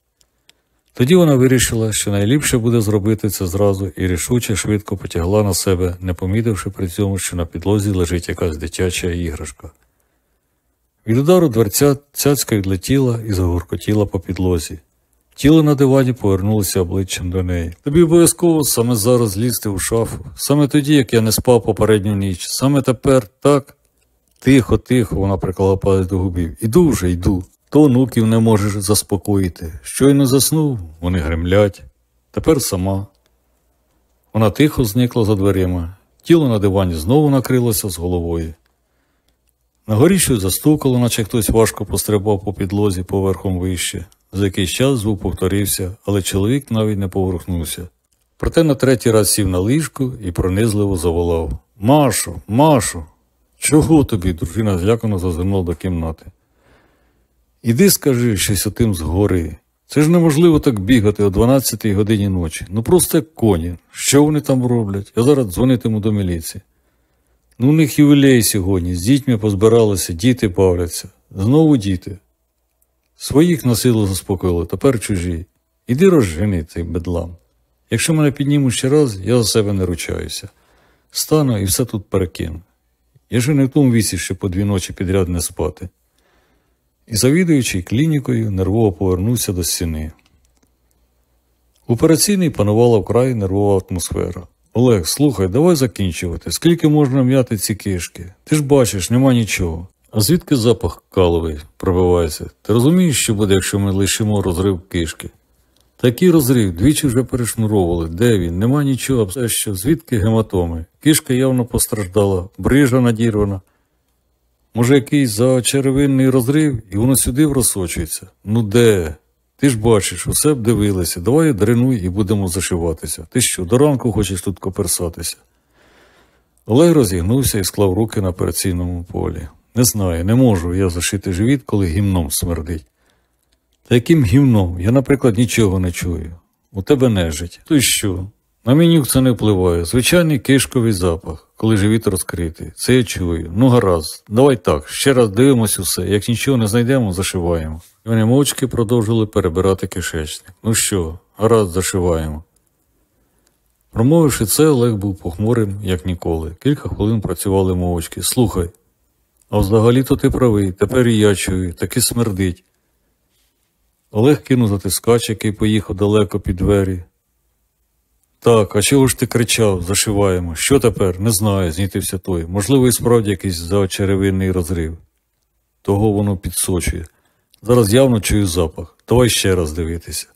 Тоді вона вирішила, що найліпше буде зробити це зразу і рішуче швидко потягла на себе, не помітивши при цьому, що на підлозі лежить якась дитяча іграшка. Від удару дверця цяцька відлетіла і загуркотіла по підлозі. Тіло на дивані повернулося обличчям до неї. Тобі обов'язково саме зараз лізти у шафу, саме тоді, як я не спав попередню ніч, саме тепер так. Тихо, тихо, вона приклала палець до губів. Іду вже, йду. То онуків не можеш заспокоїти. Щойно заснув, вони гремлять. Тепер сама. Вона тихо зникла за дверима. Тіло на дивані знову накрилося з головою. На горі щось застукало, наче хтось важко пострибав по підлозі поверхом вище. За якийсь час звук повторився, але чоловік навіть не поворухнувся. Проте на третій раз сів на ліжку і пронизливо заволав Машу, Машу, чого тобі? дружина злякано зазирнула до кімнати. Іди скажи щось отим згори. Це ж неможливо так бігати о 12-й годині ночі. Ну просто як коні. Що вони там роблять? Я зараз дзвонитиму до міліції. Ну, у них ювілей сьогодні, з дітьми позбиралися, діти бавляться. Знову діти. Своїх на силу заспокоїли, тепер чужі. Іди розжени цей бедлам. Якщо мене піднімуть ще раз, я за себе не ручаюся. Стану і все тут перекину. Я ж не в тому віці, що по дві ночі підряд не спати. І завідуючий клінікою нервово повернувся до стіни. В операційній панувала вкрай нервова атмосфера. Олег, слухай, давай закінчувати. Скільки можна м'яти ці кишки? Ти ж бачиш, нема нічого. А звідки запах каловий пробивається? Ти розумієш, що буде, якщо ми лишимо розрив кишки? Такий розрив двічі вже перешнуровували. Де він? Нема нічого, все що, звідки гематоми? Кишка явно постраждала, брижа надірвана. Може, якийсь зачеревинний розрив, і воно сюди просочується? Ну де? Ти ж бачиш, усе б дивилися. Давай дренуй і будемо зашиватися. Ти що, до ранку хочеш тут коперсатися? Олег розігнувся і склав руки на операційному полі. Не знаю, не можу я зашити живіт, коли гімном смердить. Та яким гімном? Я, наприклад, нічого не чую. У тебе нежить. То що? На менюк це не впливає. Звичайний кишковий запах, коли живіт розкритий. Це я чую. Ну гаразд, давай так, ще раз дивимось усе. Як нічого не знайдемо, зашиваємо. І Вони мовчки продовжили перебирати кишечник. Ну що, гаразд, зашиваємо. Промовивши це, Олег був похмурим, як ніколи. Кілька хвилин працювали мовчки. Слухай. А взагалі-то ти правий, тепер і я чую, таки смердить. Олег кинув затискач, який поїхав далеко під двері. Так, а чого ж ти кричав, зашиваємо? Що тепер? Не знаю, знітився той. Можливо, і справді якийсь заочеревинний розрив. Того воно підсочує. Зараз явно чую запах. Давай ще раз дивитися.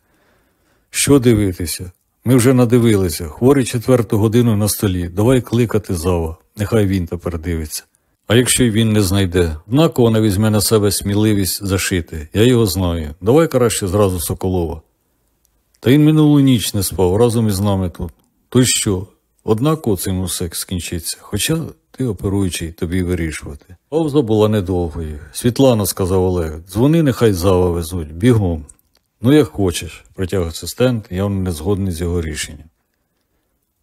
Що дивитися? Ми вже надивилися. Хворий четверту годину на столі. Давай кликати зава. Нехай він тепер дивиться. А якщо він не знайде, однаково не візьме на себе сміливість зашити. Я його знаю. Давай краще зразу Соколова. Та він минулу ніч не спав разом із нами тут. То що? Однаково цим усе скінчиться. Хоча ти оперуючий тобі вирішувати. Пауза була недовгою. Світлана, сказав Олег, дзвони, нехай зава везуть, бігом. Ну, як хочеш, притяг асистент, явно не згодний з його рішенням.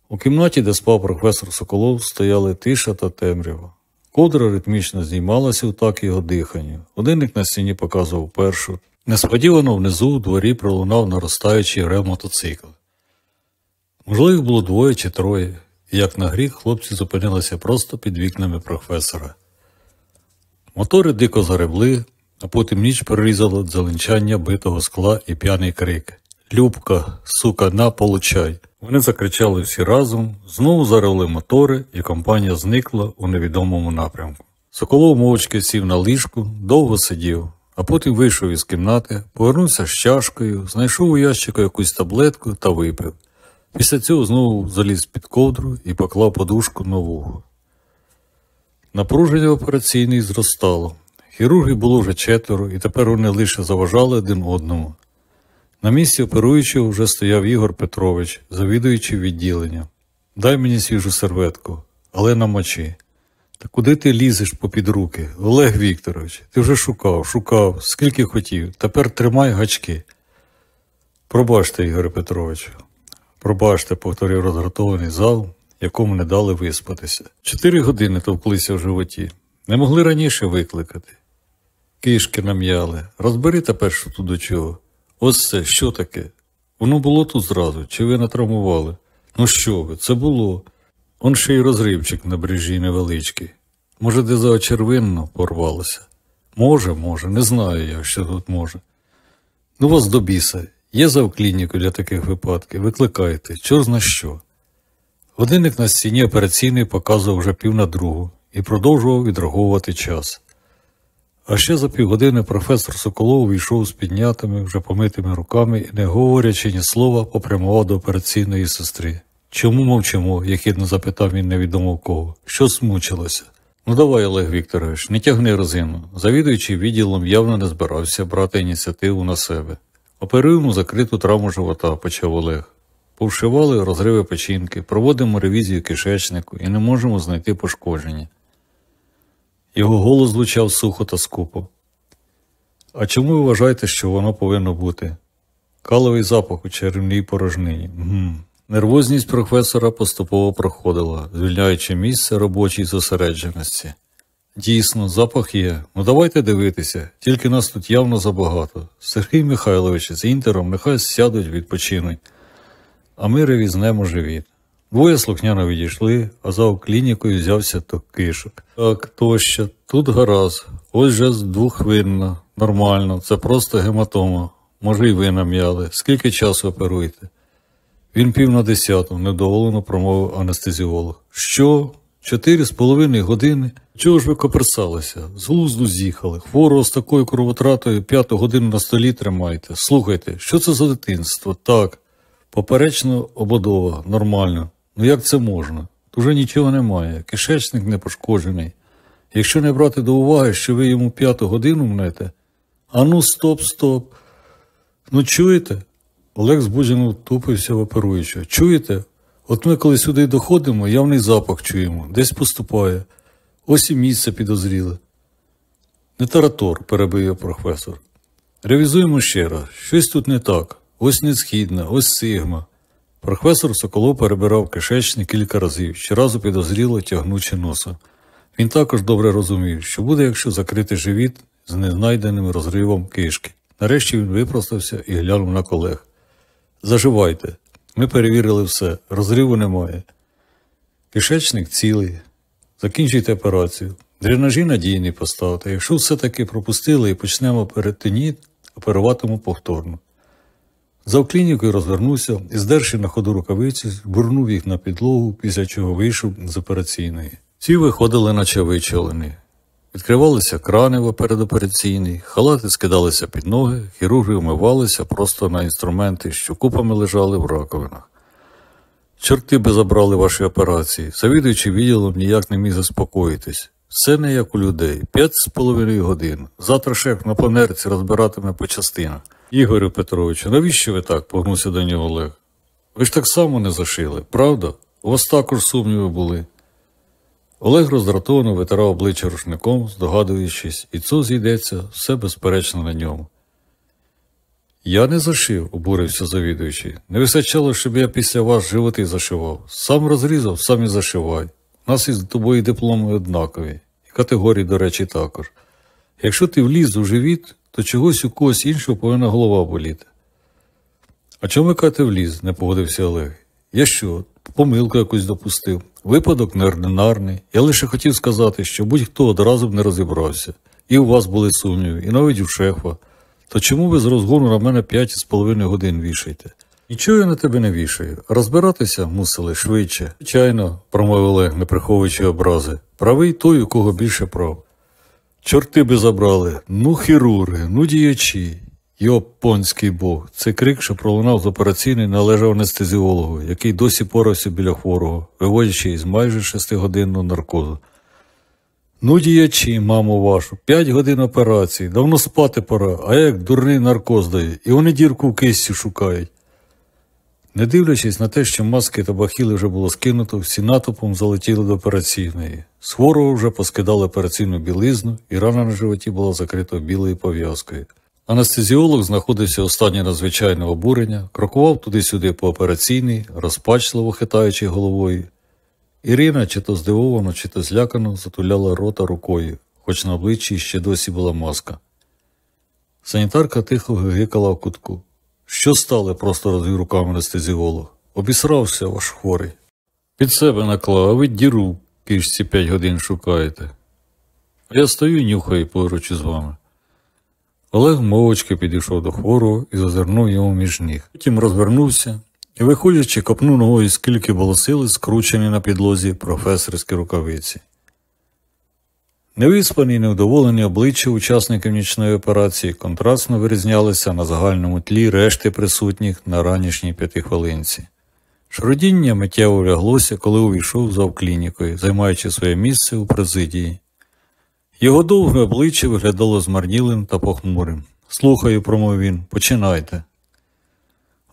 У кімнаті, де спав професор Соколов, стояли тиша та темрява. Ковдра ритмічно знімалася у так його диханню. Годинник на стіні показував першу. Несподівано внизу у дворі пролунав наростаючий рев мотоцикл. Можливо, їх було двоє чи троє, і як на гріх хлопці зупинилися просто під вікнами професора. Мотори дико заребли, а потім ніч перерізало дзеленчання битого скла і п'яний крик. Любка, сука, на получай. Вони закричали всі разом, знову зарили мотори, і компанія зникла у невідомому напрямку. Соколов мовчки сів на ліжку, довго сидів, а потім вийшов із кімнати, повернувся з чашкою, знайшов у ящику якусь таблетку та випив. Після цього знову заліз під ковдру і поклав подушку на вухо. Напруження операційної зростало. Хірургів було вже четверо, і тепер вони лише заважали один одному. На місці оперуючого вже стояв Ігор Петрович, завідуючий відділення. Дай мені свіжу серветку, але на мочі. Та куди ти лізеш попід руки? Олег Вікторович, ти вже шукав, шукав, скільки хотів. Тепер тримай гачки. Пробачте, Ігоре Петровичу. Пробачте, повторив розгортований зал, якому не дали виспатися. Чотири години товклися в животі. Не могли раніше викликати. Кишки нам'яли. Розбери тепер, що тут до чого. Ось це, що таке? Воно було тут зразу, чи ви натравмували? Ну що ви, це було. Он ще й розривчик на брижі невеличкий. Може, де заочервинно порвалося? Може, може, не знаю я, що тут може. Ну вас до біса. Є завклініку для таких випадків, викликайте, чор зна що. Годинник на стіні операційної показував вже пів на другу і продовжував відраховувати час. А ще за півгодини професор Соколов увійшов з піднятими, вже помитими руками і, не говорячи ні слова, попрямував до операційної сестри. Чому мовчимо? єхідно запитав він невідомо кого. Що смучилося? Ну давай, Олег Вікторович, не тягни розину. Завідуючий відділом явно не збирався брати ініціативу на себе. Оперуємо закриту травму живота, почав Олег. Повшивали розриви печінки, проводимо ревізію кишечнику і не можемо знайти пошкодження. Його голос звучав сухо та скупо. А чому ви вважаєте, що воно повинно бути? Каловий запах у черевній порожнині. Гм. Нервозність професора поступово проходила, звільняючи місце робочій зосередженості. Дійсно, запах є. Ну давайте дивитися, тільки нас тут явно забагато. Сергій Михайлович з інтером нехай сядуть відпочинуть, а ми ревізнемо живіт. Двоє слухняно відійшли, а за клінікою взявся то кишок. Так, тощо, тут гаразд. Ось же з двох винна. Нормально, це просто гематома. Може, й ви нам'яли. Скільки часу оперуєте? Він пів на десяту, недоволено промовив анестезіолог. Що? Чотири з половиною години? Чого ж ви коперсалися? З глузду з'їхали. Хворого з такою кровотратою п'яту годину на столі тримаєте. Слухайте, що це за дитинство? Так. Поперечно ободова, нормально. Ну як це можна? Уже нічого немає, кишечник не пошкоджений. Якщо не брати до уваги, що ви йому п'яту годину мнете. Ану, стоп, стоп. Ну чуєте? Олег збуджено втупився в оперуючого. Чуєте? От ми коли сюди доходимо, явний запах чуємо, десь поступає. Ось і місце підозріле. Не таратор, перебив професор. Ревізуємо ще раз. Щось тут не так. Ось висхідна, ось сигма. Професор Соколов перебирав кишечник кілька разів, щоразу підозріло тягнучи носа. Він також добре розумів, що буде, якщо закрити живіт з незнайденим розривом кишки. Нарешті він випростався і глянув на колег. Зашивайте. Ми перевірили все, розриву немає. Кишечник цілий. Закінчуйте операцію. Дренажі надійний поставте. Якщо все-таки пропустили і почнемо перетиніт, оперуватиму повторно. За клінікою розвернувся і, здерши на ходу рукавиці, бурнув їх на підлогу, після чого вийшов з операційної. Всі виходили, наче вичолені. Відкривалися крани в передопераційній, халати скидалися під ноги, хірурги вмивалися просто на інструменти, що купами лежали в раковинах. Чорти би забрали ваші операції, завідуючий відділом ніяк не міг заспокоїтись. Все не як у людей, п'ять з половиною годин. Завтра шеф на планерці розбиратиме по частинах. Ігорю Петровичу, навіщо ви так? погнувся до нього Олег. Ви ж так само не зашили, правда? У вас також сумніви були. Олег роздратовано витирав обличчя рушником, здогадуючись, і це зійдеться все безперечно на ньому. Я не зашив, обурився завідуючий. Не вистачало, щоб я після вас животи зашивав. Сам розрізав, сам і зашивай. У нас із тобою дипломи однакові, і категорії, до речі, також. Якщо ти вліз у живіт, то чогось у когось іншого повинна голова боліти. А чому кажете вліз? не погодився Олег. Я що, помилку якусь допустив? Випадок неординарний. Я лише хотів сказати, що будь-хто одразу б не розібрався. І у вас були сумніви, і навіть у шефа. То чому ви з розгону на мене п'ять з половиною годин вішаєте? Нічого я на тебе не вішаю. Розбиратися мусили швидше. Звичайно, промовив Олег, не приховуючи образи. Правий той, у кого більше прав. Чорти би забрали, ну хірурги, ну діячі. Йопонський бог. Це крик, що пролунав з операційної, належав анестезіологу, який досі порався біля хворого, виводячи із майже шестигодинного наркозу. Ну, діячі, мамо вашу, п'ять годин операції, давно спати пора, а як дурний наркоз даю, і вони дірку в кисті шукають. Не дивлячись на те, що маски та бахіли вже було скинуто, всі натовпом залетіли до операційної. З вже поскидали операційну білизну, і рана на животі була закрита білою пов'язкою. Анестезіолог знаходився у стані надзвичайного обурення, крокував туди-сюди по операційній, розпачливо хитаючи головою. Ірина, чи то здивовано, чи то злякано, затуляла рота рукою, хоч на обличчі ще досі була маска. Санітарка тихо гигикала в кутку. Що стали, просто розвів руками анестезіолог. Обісрався ваш хворий. Під себе наклав, а ви діру в кишці п'ять годин шукаєте. А я стою нюхаю поруч із вами. Олег мовочки підійшов до хворого і зазирнув йому між ніг. Потім розвернувся і, виходячи, копнув ногою, скільки було сили, скручені на підлозі професорські рукавиці. Невиспані невдоволені обличчя учасників нічної операції контрастно вирізнялися на загальному тлі решти присутніх на ранішній п'ятихвилинці. Шродіння миттєво ляглося, коли увійшов завклінікою, займаючи своє місце у президії. Його довге обличчя виглядало змарнілим та похмурим. Слухаю, промовив він, починайте.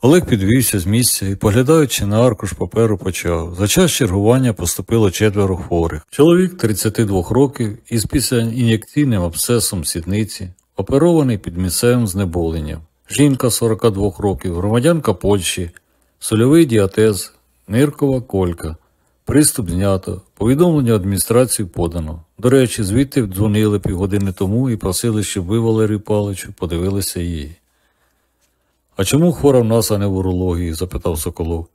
Олег підвівся з місця і, поглядаючи на аркуш паперу, почав. За час чергування поступило четверо хворих. Чоловік 32 років із післяін'єкційним абсцесом сідниці, оперований під місцевим знеболенням. Жінка 42 років, громадянка Польщі, Сольовий діатез, ниркова колька. Приступ знято, повідомлення адміністрації подано. До речі, звідти дзвонили півгодини тому і просили, щоб ви, Валерію Павловичу, подивилися її. А чому хвора в нас, а не в урології? запитав Соколов.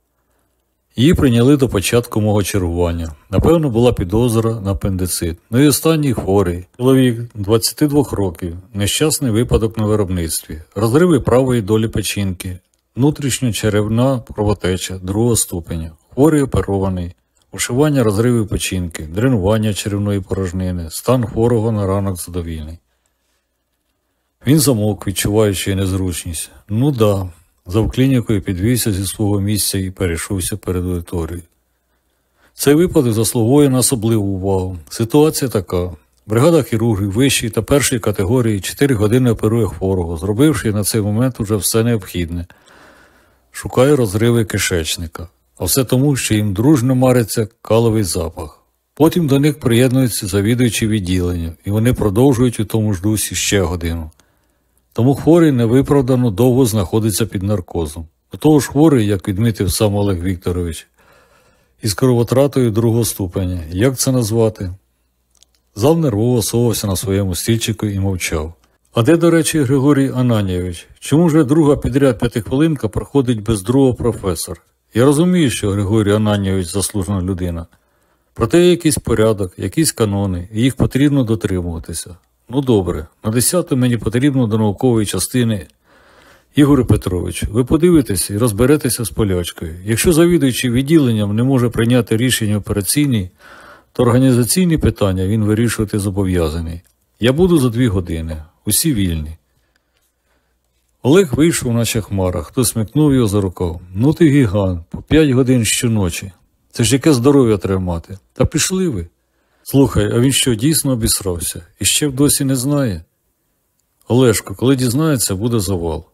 Її прийняли до початку мого чергування. Напевно, була підозра на апендицит. Ну і останній хворий. Чоловік 22 років, нещасний випадок на виробництві, розриви правої долі печінки, внутрішньочеревна кровотеча другого ступеня, хворий оперований, ушивання розривів печінки, дренування черевної порожнини, стан хворого на ранок задовільний. Він замовк, відчуваючи незручність. Ну да, завклінікою підвівся зі свого місця і перейшовся перед аудиторією. Цей випадок заслуговує на особливу увагу. Ситуація така. Бригада хірургів вищої та першої категорії 4 години оперує хворого, зробивши на цей момент уже все необхідне. Шукає розриви кишечника. А все тому, що їм дружно мариться каловий запах. Потім до них приєднуються завідуючі відділення, і вони продовжують у тому ж дусі ще годину. Тому хворий невиправдано довго знаходиться під наркозом. До того ж хворий, як відмітив сам Олег Вікторович, із кровотратою другого ступеня. Як це назвати? Зал нервово совався на своєму стільчику і мовчав. А де, до речі, Григорій Ананєвич? Чому ж друга підряд п'ятихвилинка проходить без другого професора? Я розумію, що Григорій Ананєвич заслужена людина. Проте є якийсь порядок, якісь канони, і їх потрібно дотримуватися. Ну добре, на 10 мені потрібно до наукової частини. Ігоре Петрович, ви подивитеся і розберетеся з полячкою. Якщо завідуючий відділенням не може прийняти рішення операційні, то організаційні питання він вирішувати зобов'язаний. Я буду за дві години, усі вільні. Олег вийшов, наче хмара, хтось смикнув його за рукав. Ну ти гігант, по п'ять годин щоночі. Це ж яке здоров'я треба мати. Та пішли ви. Слухай, а він що дійсно обісрався і ще досі не знає? Олешко, коли дізнається, буде завал.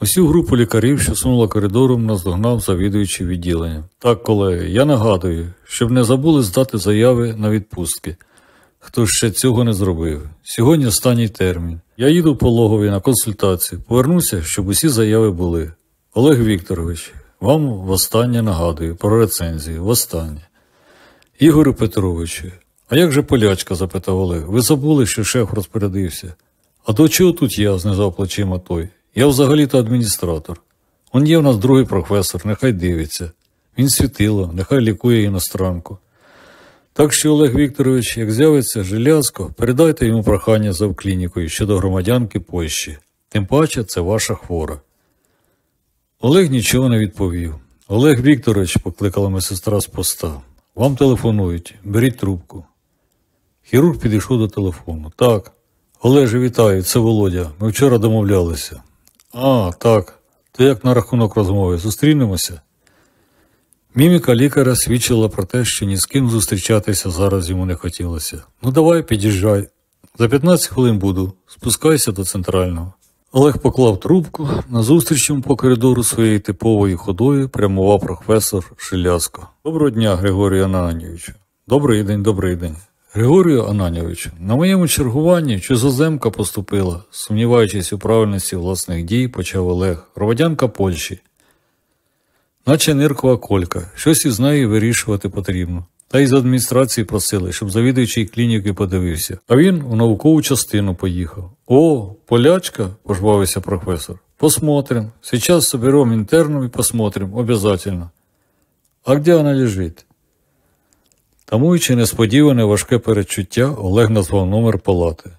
Усю групу лікарів, що сунула коридором, наздогнав завідуючий відділенням. Так, колеги, я нагадую, щоб не забули здати заяви на відпустки. Хто ще цього не зробив. Сьогодні останній термін. Я їду в пологові на консультацію. Повернуся, щоб усі заяви були. Олег Вікторович, вам востаннє нагадую про рецензію. Востаннє. Ігорю Петровичу, а як же полячка? запитав Олег. Ви забули, що шеф розпорядився. А до чого тут я? знизав плечима той. Я взагалі-то адміністратор. Он є в нас другий професор, нехай дивиться. Він світило, нехай лікує іностранку. Так що, Олег Вікторович, як з'явиться Желязко, передайте йому прохання за клінікою щодо громадянки Польщі. Тим паче це ваша хвора. Олег нічого не відповів. Олег Вікторович, покликала медсестра з поста. Вам телефонують, беріть трубку. Хірург підійшов до телефону. Так. Олеже, вітаю, це Володя. Ми вчора домовлялися. А, так. То як на рахунок розмови? Зустрінемося? Міміка лікаря свідчила про те, що ні з ким зустрічатися зараз йому не хотілося. Ну давай, під'їжджай. За 15 хвилин буду. Спускайся до центрального. Олег поклав трубку. Назустріч йому по коридору своєю типовою ходою прямував професор Шиляско. Доброго дня, Григорію Ананійовичу. Добрий день, добрий день. Григорію Ананійовичу, на моєму чергуванні чужоземка поступила, сумніваючись у правильності власних дій, почав Олег, громадянка Польщі. Наче ниркова колька, щось із нею вирішувати потрібно. Та й з адміністрації просили, щоб завідуючий клініки подивився. А він у наукову частину поїхав. О, полячка, пожвавився професор. Посмотрим. Сейчас соберем интерну и посмотрим, обязательно. А где вона лежить? Тамуючи несподіване важке передчуття, Олег назвав номер палати.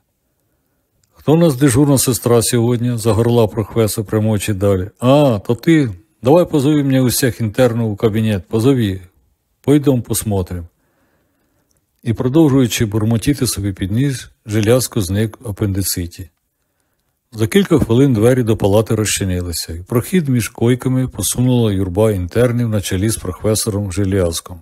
Хто у нас дежурна сестра сьогодні? загорла професор, прямуючи далі. А, то ти. Давай позови мене усіх інтерну у кабінет, позови. Пойдем посмотрим. І, продовжуючи бурмотіти собі під ніс, Желязко зник в апендициті. За кілька хвилин двері до палати розчинилися, і прохід між койками посунула юрба інтернів на чолі з професором Желязком.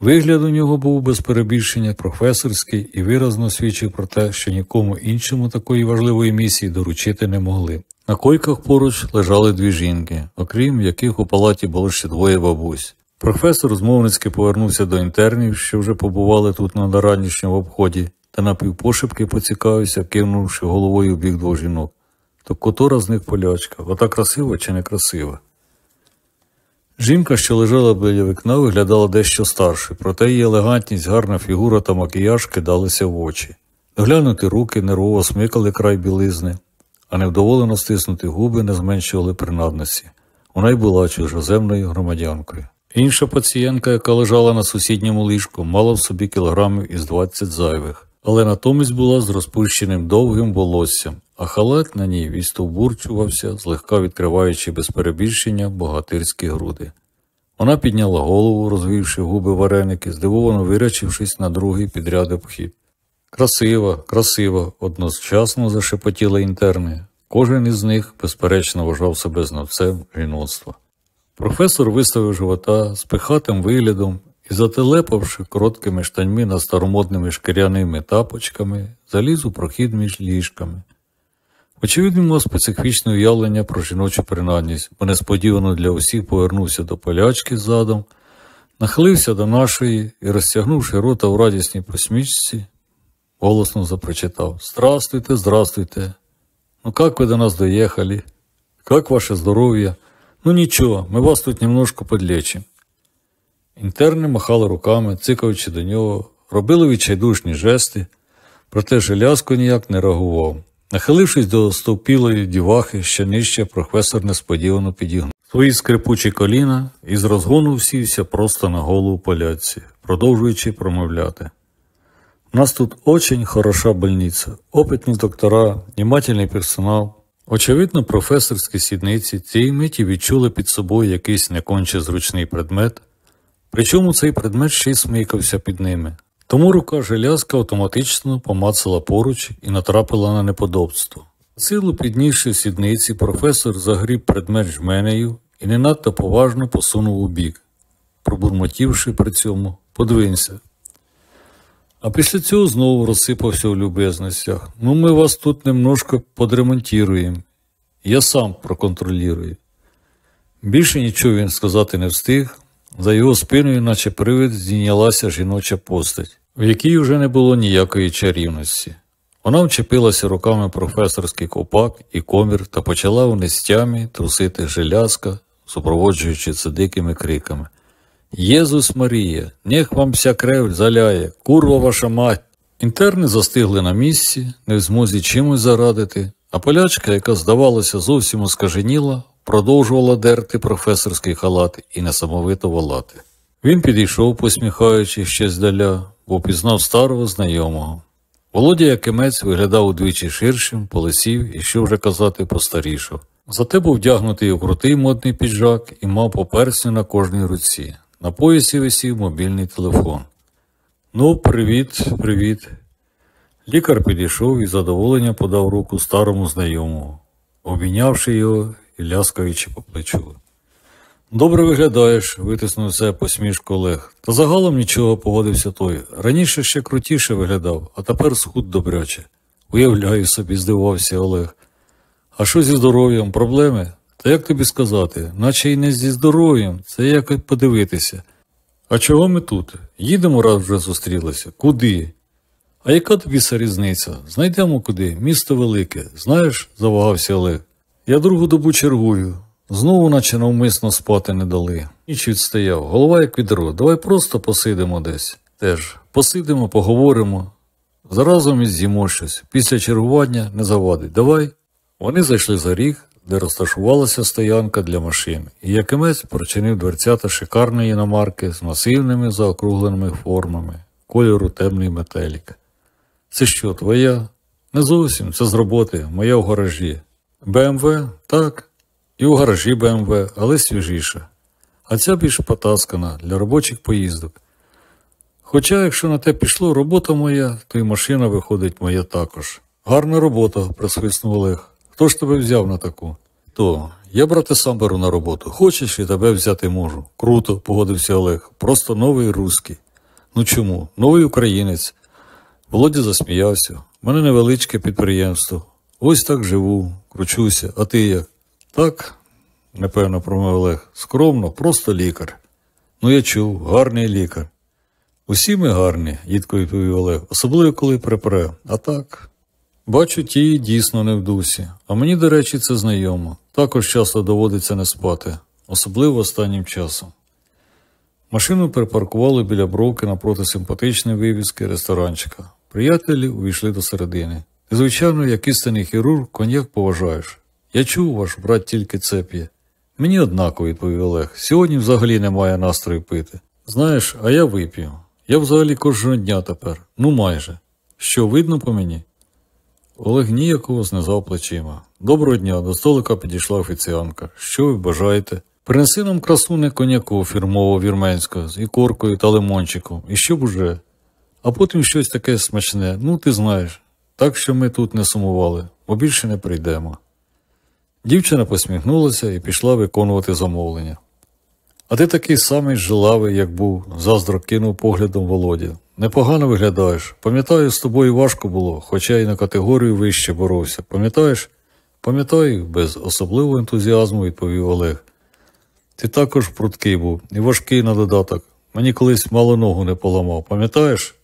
Вигляд у нього був без перебільшення професорський і виразно свідчив про те, що нікому іншому такої важливої місії доручити не могли. На койках поруч лежали дві жінки, окрім яких у палаті було ще двоє бабусь. Професор змовницьки повернувся до інтернів, що вже побували тут на ранішньому обході, та напівпошепки поцікавився, кивнувши головою в бік двох жінок. То котора з них полячка, ота красива чи не красива? Жінка, що лежала біля вікна, виглядала дещо старше, проте її елегантність, гарна фігура та макіяж кидалися в очі. Доглянуті руки нервово смикали край білизни, а невдоволено стиснуті губи не зменшували принадності. Вона й була чужоземною громадянкою. Інша пацієнтка, яка лежала на сусідньому ліжку, мала в собі кілограмів із 20 зайвих, але натомість була з розпущеним довгим волоссям, а халат на ній відстовбурчувався, злегка відкриваючи без перебільшення богатирські груди. Вона підняла голову, розвівши губи вареники, здивовано вирячившись на другий підряд обхід. Красива, красива, одночасно зашепотіли інтерни. Кожен із них, безперечно, вважав себе знавцем жіноцтва. Професор виставив живота з пихатим виглядом і, зателепавши короткими штаньми на старомодними шкіряними тапочками, заліз у прохід між ліжками. Очевидно, мав специфічне уявлення про жіночу принадність, бо несподівано для усіх повернувся до полячки задом, нахилився до нашої і, розтягнувши рота в радісній посмішці, голосно запрочитав Здравствуйте, здравствуйте. Ну как вы до нас доехали? Как ваше здоровье? Ну нічого, ми вас тут немножко подлечим. Інтерни махали руками, цикаючи до нього, робили відчайдушні жести, проте Желязко ніяк не реагував. Нахилившись до стовпілої дівахи, ще нижче, професор несподівано підігнув свої скрипучі коліна і з розгону всівся просто на голову поляці, продовжуючи промовляти. У нас тут очень хороша больниця, опитні доктора, внимательний персонал. Очевидно, професорські сідниці цієї миті відчули під собою якийсь неконче зручний предмет, причому цей предмет ще й смикався під ними. Тому рука желязка автоматично помацала поруч і натрапила на неподобство. Силу піднісши сідниці, професор загріб предмет жменею і не надто поважно посунув у бік, пробурмотівши при цьому, подвинься. А після цього знову розсипався в любезностях. Ну, ми вас тут немножко подремонтіруємо. Я сам проконтролюю. Більше нічого він сказати не встиг. За його спиною, наче привид, здійнялася жіноча постать, в якій вже не було ніякої чарівності. Вона вчепилася руками професорський ковпак і комір та почала у нестямі трусити желязка, супроводжуючи це дикими криками. Єзус Марія, нех вам вся крев заляє, курва ваша мать. Інтерни застигли на місці, не в змозі чимось зарадити, а полячка, яка, здавалося, зовсім оскаженіла, продовжувала дерти професорський халат і несамовито волати. Він підійшов, посміхаючись ще здаля, бо пізнав старого знайомого. Володя Якимець виглядав удвічі ширшим, полисів і, що вже казати, постарішав. Зате був вдягнутий у крутий модний піджак і мав по персню на кожній руці. На поясі висів мобільний телефон. Ну, привіт, привіт. Лікар підійшов і задоволення подав руку старому знайомому, обійнявши його і ляскаючи по плечу. Добре виглядаєш, витиснув себе посмішку Олег. Та загалом нічого погодився той. Раніше ще крутіше виглядав, а тепер схуд добряче. Уявляю собі, здивався Олег. А що зі здоров'ям? Проблеми? Та як тобі сказати, наче й не зі здоров'ям, це як подивитися. А чого ми тут? Їдемо раз вже зустрілися. Куди? А яка тобі ся різниця? Знайдемо куди, місто велике. Знаєш, завагався Олег. Я другу добу чергую. Знову наче навмисно спати не дали. Ніч відстояв, голова як відро. Давай просто посидимо десь. Теж посидимо, поговоримо. Заразом і з'їмо щось. Після чергування не завадить. Давай. Вони зайшли за ріг, де розташувалася стоянка для машин, і Якимець прочинив дверцята шикарної іномарки з масивними заокругленими формами, кольору темний метелік. Це що, твоя? Не зовсім, це з роботи, моя в гаражі. БМВ? Так. І у гаражі БМВ, але свіжіша. А ця більш потаскана для робочих поїздок. Хоча, якщо на те пішло робота моя, то й машина виходить моя також. Гарна робота, присвиснув Олег. Хто ж тебе взяв на таку? То, я, брате, сам беру на роботу. Хочеш і тебе взяти можу. Круто, погодився Олег. Просто новий русський. Ну чому? Новий українець. Володя засміявся. У мене невеличке підприємство. Ось так живу, кручуся, а ти як? Так, непевно промовив Олег. Скромно, просто лікар. Ну я чув, гарний лікар. Усі ми гарні, їдко відповів Олег, особливо коли припре. А так. Бачу, ті дійсно не в дусі. А мені, до речі, це знайомо. Також часто доводиться не спати. особливо останнім часом. Машину припаркували біля бровки напроти симпатичної вивіски ресторанчика. Приятелі увійшли до середини. І, звичайно, як істинний хірург, коньяк поважаєш. Я чув, ваш брат тільки це п'є. Мені однаково, відповів Олег. Сьогодні взагалі немає настрою пити. Знаєш, а я вип'ю. Я взагалі кожного дня тепер. Ну майже. Що, видно по мені? Олег ніяково знизав плечима. Доброго дня, до столика підійшла офіціанка. Що ви бажаєте? Принеси нам красуне коньяку фірмового вірменського з ікоркою та лимончиком. І щоб уже. А потім щось таке смачне, ну ти знаєш. Так що ми тут не сумували, бо більше не прийдемо. Дівчина посміхнулася і пішла виконувати замовлення. А ти такий самий жилавий, як був, заздро кинув поглядом Володя. Непогано виглядаєш. Пам'ятаю, з тобою важко було, хоча й на категорію вище боровся. Пам'ятаєш? Пам'ятаю, без особливого ентузіазму відповів Олег. Ти також пруткий був і важкий на додаток. Мені колись мало ногу не поламав, пам'ятаєш?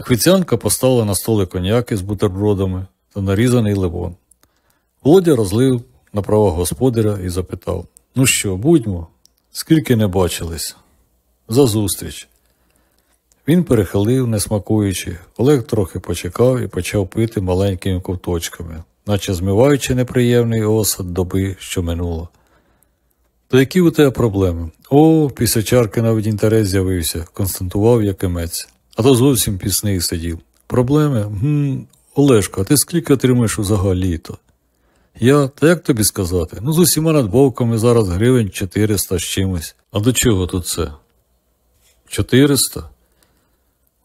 Офіціантка поставила на столик коньяки з бутербродами та нарізаний лимон. Володя розлив на права господаря і запитав: Ну що, будьмо? Скільки не бачились? За зустріч. Він перехилив, не смакуючи. Олег трохи почекав і почав пити маленькими ковточками, наче змиваючи неприємний осад доби, що минуло. То які у тебе проблеми? О, після чарки навіть інтерес з'явився, констатував Якимець. А то зовсім пісний сидів. Проблеми? Гм, Олешко, а ти скільки отримаєш взагалі літо? Я, та як тобі сказати? Ну, з усіма надбавками зараз гривень 400 з чимось. А до чого тут це? 400?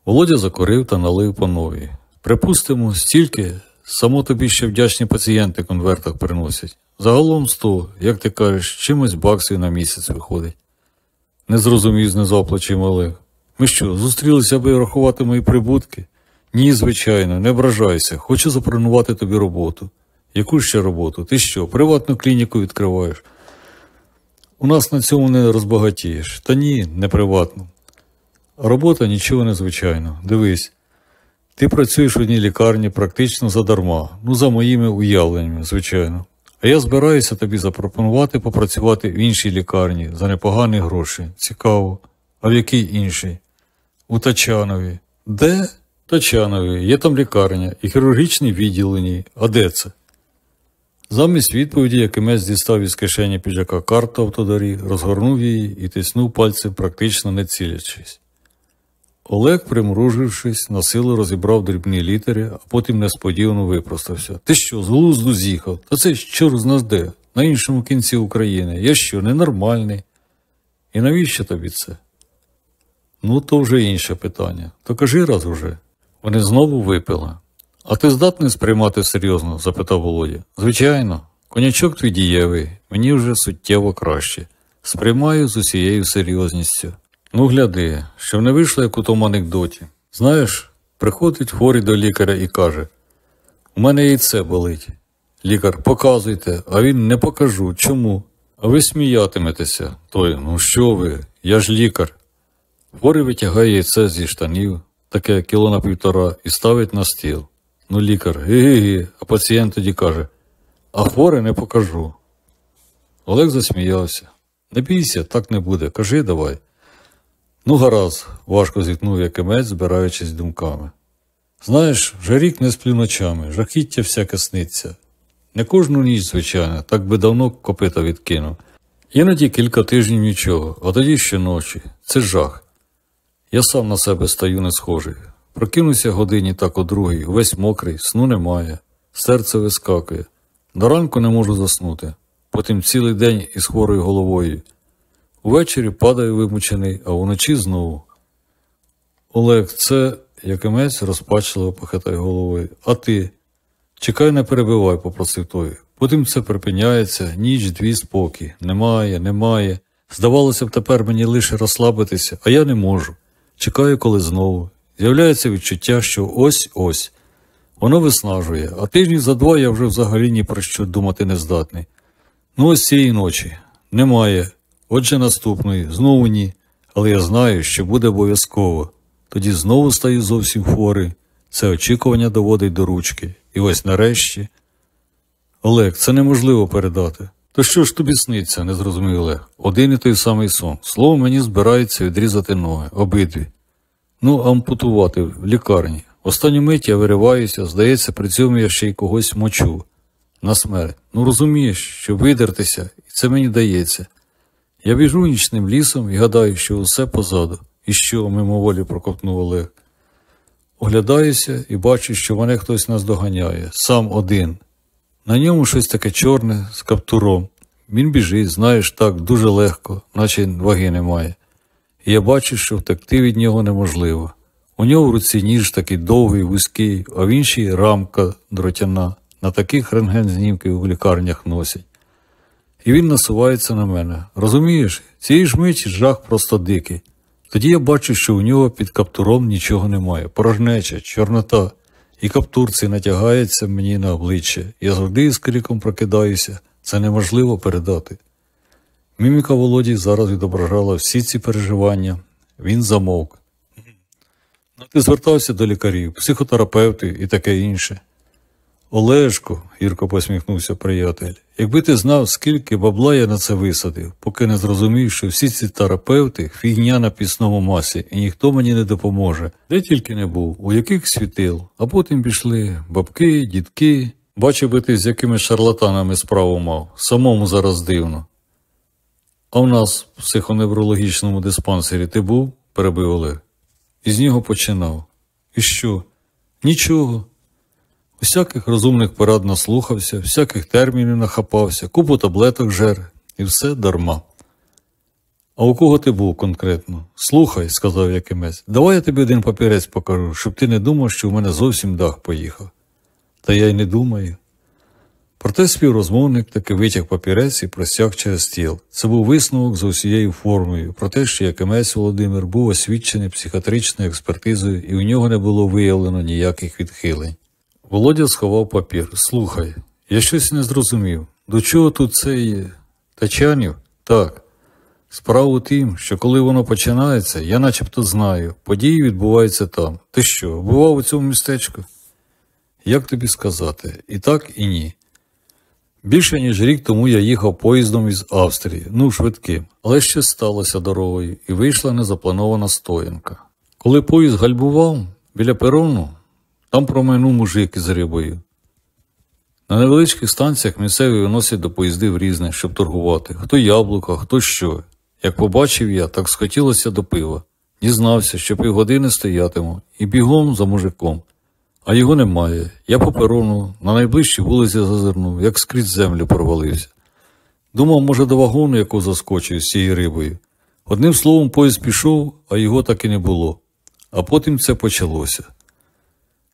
Володя закурив та налив по новій. Припустимо, стільки, само тобі ще вдячні пацієнти конвертах приносять. Загалом 100, як ти кажеш, чимось баксів на місяць виходить. Не зрозумів знизав плечима Олег. Ми що, зустрілися, аби рахувати мої прибутки? Ні, звичайно, не ображайся. Хочу запропонувати тобі роботу. Яку ще роботу? Ти що, приватну клініку відкриваєш? У нас на цьому не розбагатієш. Та ні, не приватну. Робота нічого незвичайного. Дивись. Ти працюєш в одній лікарні практично задарма, ну за моїми уявленнями, звичайно. А я збираюся тобі запропонувати попрацювати в іншій лікарні за непогані гроші. Цікаво. А в якій іншій? У Тачанові. Де? Тачанові. Є там лікарня і хірургічне відділення. А де це? Замість відповіді Якимець дістав із кишені піджака карту автодоріг, розгорнув її і тиснув пальцем, практично не цілячись. Олег, примружившись, на силу розібрав дрібні літери, а потім несподівано випростався. Ти що, з глузду з'їхав? Та це ж де, на іншому кінці України. Я що, ненормальний? І навіщо тобі це? Ну, то вже інше питання. То кажи раз уже. Вони знову випили. А ти здатний сприймати серйозно? запитав Володя. Звичайно, конячок твій дієвий, мені вже суттєво краще. Сприймаю з усією серйозністю. Ну, гляди, щоб не вийшло, як у тому анекдоті. Знаєш, приходить хворий до лікаря і каже: У мене яйце болить. Лікар, показуйте, а він не покажу. Чому? А ви сміятиметеся. Той, ну що ви, я ж лікар. Хворий витягає яйце зі штанів, таке кіло на півтора, і ставить на стіл. Ну, лікар, гі-гі-гі, а пацієнт тоді каже, а хворий не покажу. Олег засміявся. Не бійся, так не буде. Кажи давай. Ну, гаразд, важко зіткнув Якимець, збираючись думками. Знаєш, вже рік не сплю ночами, жахіття всяке сниться. Не кожну ніч, звичайно, так би давно копита відкинув. Іноді кілька тижнів нічого, а тоді ще ночі. Це жах. Я сам на себе стаю не схожий. Прокинуся годині так о другій, весь мокрий, сну немає, серце вискакує. До ранку не можу заснути. Потім цілий день із хворою головою. Увечері падаю вимучений, а вночі знову. Олег, це Якимець розпачливо похитає головою. А ти? Чекай, не перебивай, попросив той. Потім це припиняється, ніч, дві спокій. Немає, немає. Здавалося б, тепер мені лише розслабитися, а я не можу. Чекаю, коли знову. З'являється відчуття, що ось-ось. Воно виснажує, а тижні за два я вже взагалі ні про що думати не здатний. Ну, ось цієї ночі. Немає. Отже, наступної, знову ні. Але я знаю, що буде обов'язково. Тоді знову стаю зовсім хворий. Це очікування доводить до ручки. І ось нарешті. Олег, це неможливо передати. То що ж тобі сниться, не зрозумів Олег. Один і той самий сон. Слово мені збирається відрізати ноги, обидві. Ну, ампутувати в лікарні. Останню мить я вириваюся, здається, при цьому я ще й когось мочу. На смерть. Ну розумієш, що видертися, і це мені дається. Я біжу нічним лісом і гадаю, що усе позаду. І що, мимоволі проковтнув Олег. Оглядаюся і бачу, що мене хтось наздоганяє, сам один. На ньому щось таке чорне з каптуром. Він біжить, знаєш, так, дуже легко, наче ваги немає. І я бачу, що втекти від нього неможливо. У нього в руці ніж такий довгий, вузький, а в іншій рамка дротяна. На таких рентген-знімків у лікарнях носять. І він насувається на мене. Розумієш, цієї ж миті жах просто дикий. Тоді я бачу, що у нього під каптуром нічого немає. Порожнеча, чорнота. І каптур цей натягається мені на обличчя. Я завжди з криком прокидаюся. Це неможливо передати. Міміка Володі зараз відображала всі ці переживання. Він замовк. Ну, ти звертався до лікарів, психотерапевтів і таке інше. Олешко, гірко посміхнувся приятель, якби ти знав, скільки бабла я на це висадив, поки не зрозумів, що всі ці терапевти фігня на пісному масі, і ніхто мені не допоможе. Де тільки не був, у яких світил, а потім пішли бабки, дітки. Бачив би ти, з якими шарлатанами справу мав, самому зараз дивно. А в нас в психоневрологічному диспансері ти був? перебив Олег. І нього починав. І що? Нічого. Усяких розумних порад наслухався, всяких термінів нахапався, купу таблеток жер, і все дарма. А у кого ти був конкретно? Слухай, сказав Якимець, давай я тобі один папірець покажу, щоб ти не думав, що в мене зовсім дах поїхав. Та я й не думаю. Проте співрозмовник таки витяг папірець і простяг через стіл. Це був висновок за усією формою про те, що Якимець Володимир був освічений психіатричною експертизою і у нього не було виявлено ніяких відхилень. Володя сховав папір. Слухай, я щось не зрозумів. До чого тут цей Тачанів? Так. Справа тім, що коли воно починається, я начебто знаю, події відбуваються там. Ти що, бував у цьому містечку? Як тобі сказати, і так, і ні. Більше ніж рік тому я їхав поїздом із Австрії, ну швидким, але ще сталося дорогою і вийшла незапланована стоянка. Коли поїзд гальбував біля перону, там промайнув мужик із рибою. На невеличких станціях місцеві виносять до поїздів різне, щоб торгувати. Хто яблука, хто що. Як побачив я, так схотілося до пива. Дізнався, що півгодини стоятиму, і бігом за мужиком. А його немає. Я по перону на найближчій вулиці зазирнув, як скрізь землю провалився. Думав, може, до вагону, яку заскочив з цією рибою. Одним словом, поїзд пішов, а його так і не було. А потім це почалося.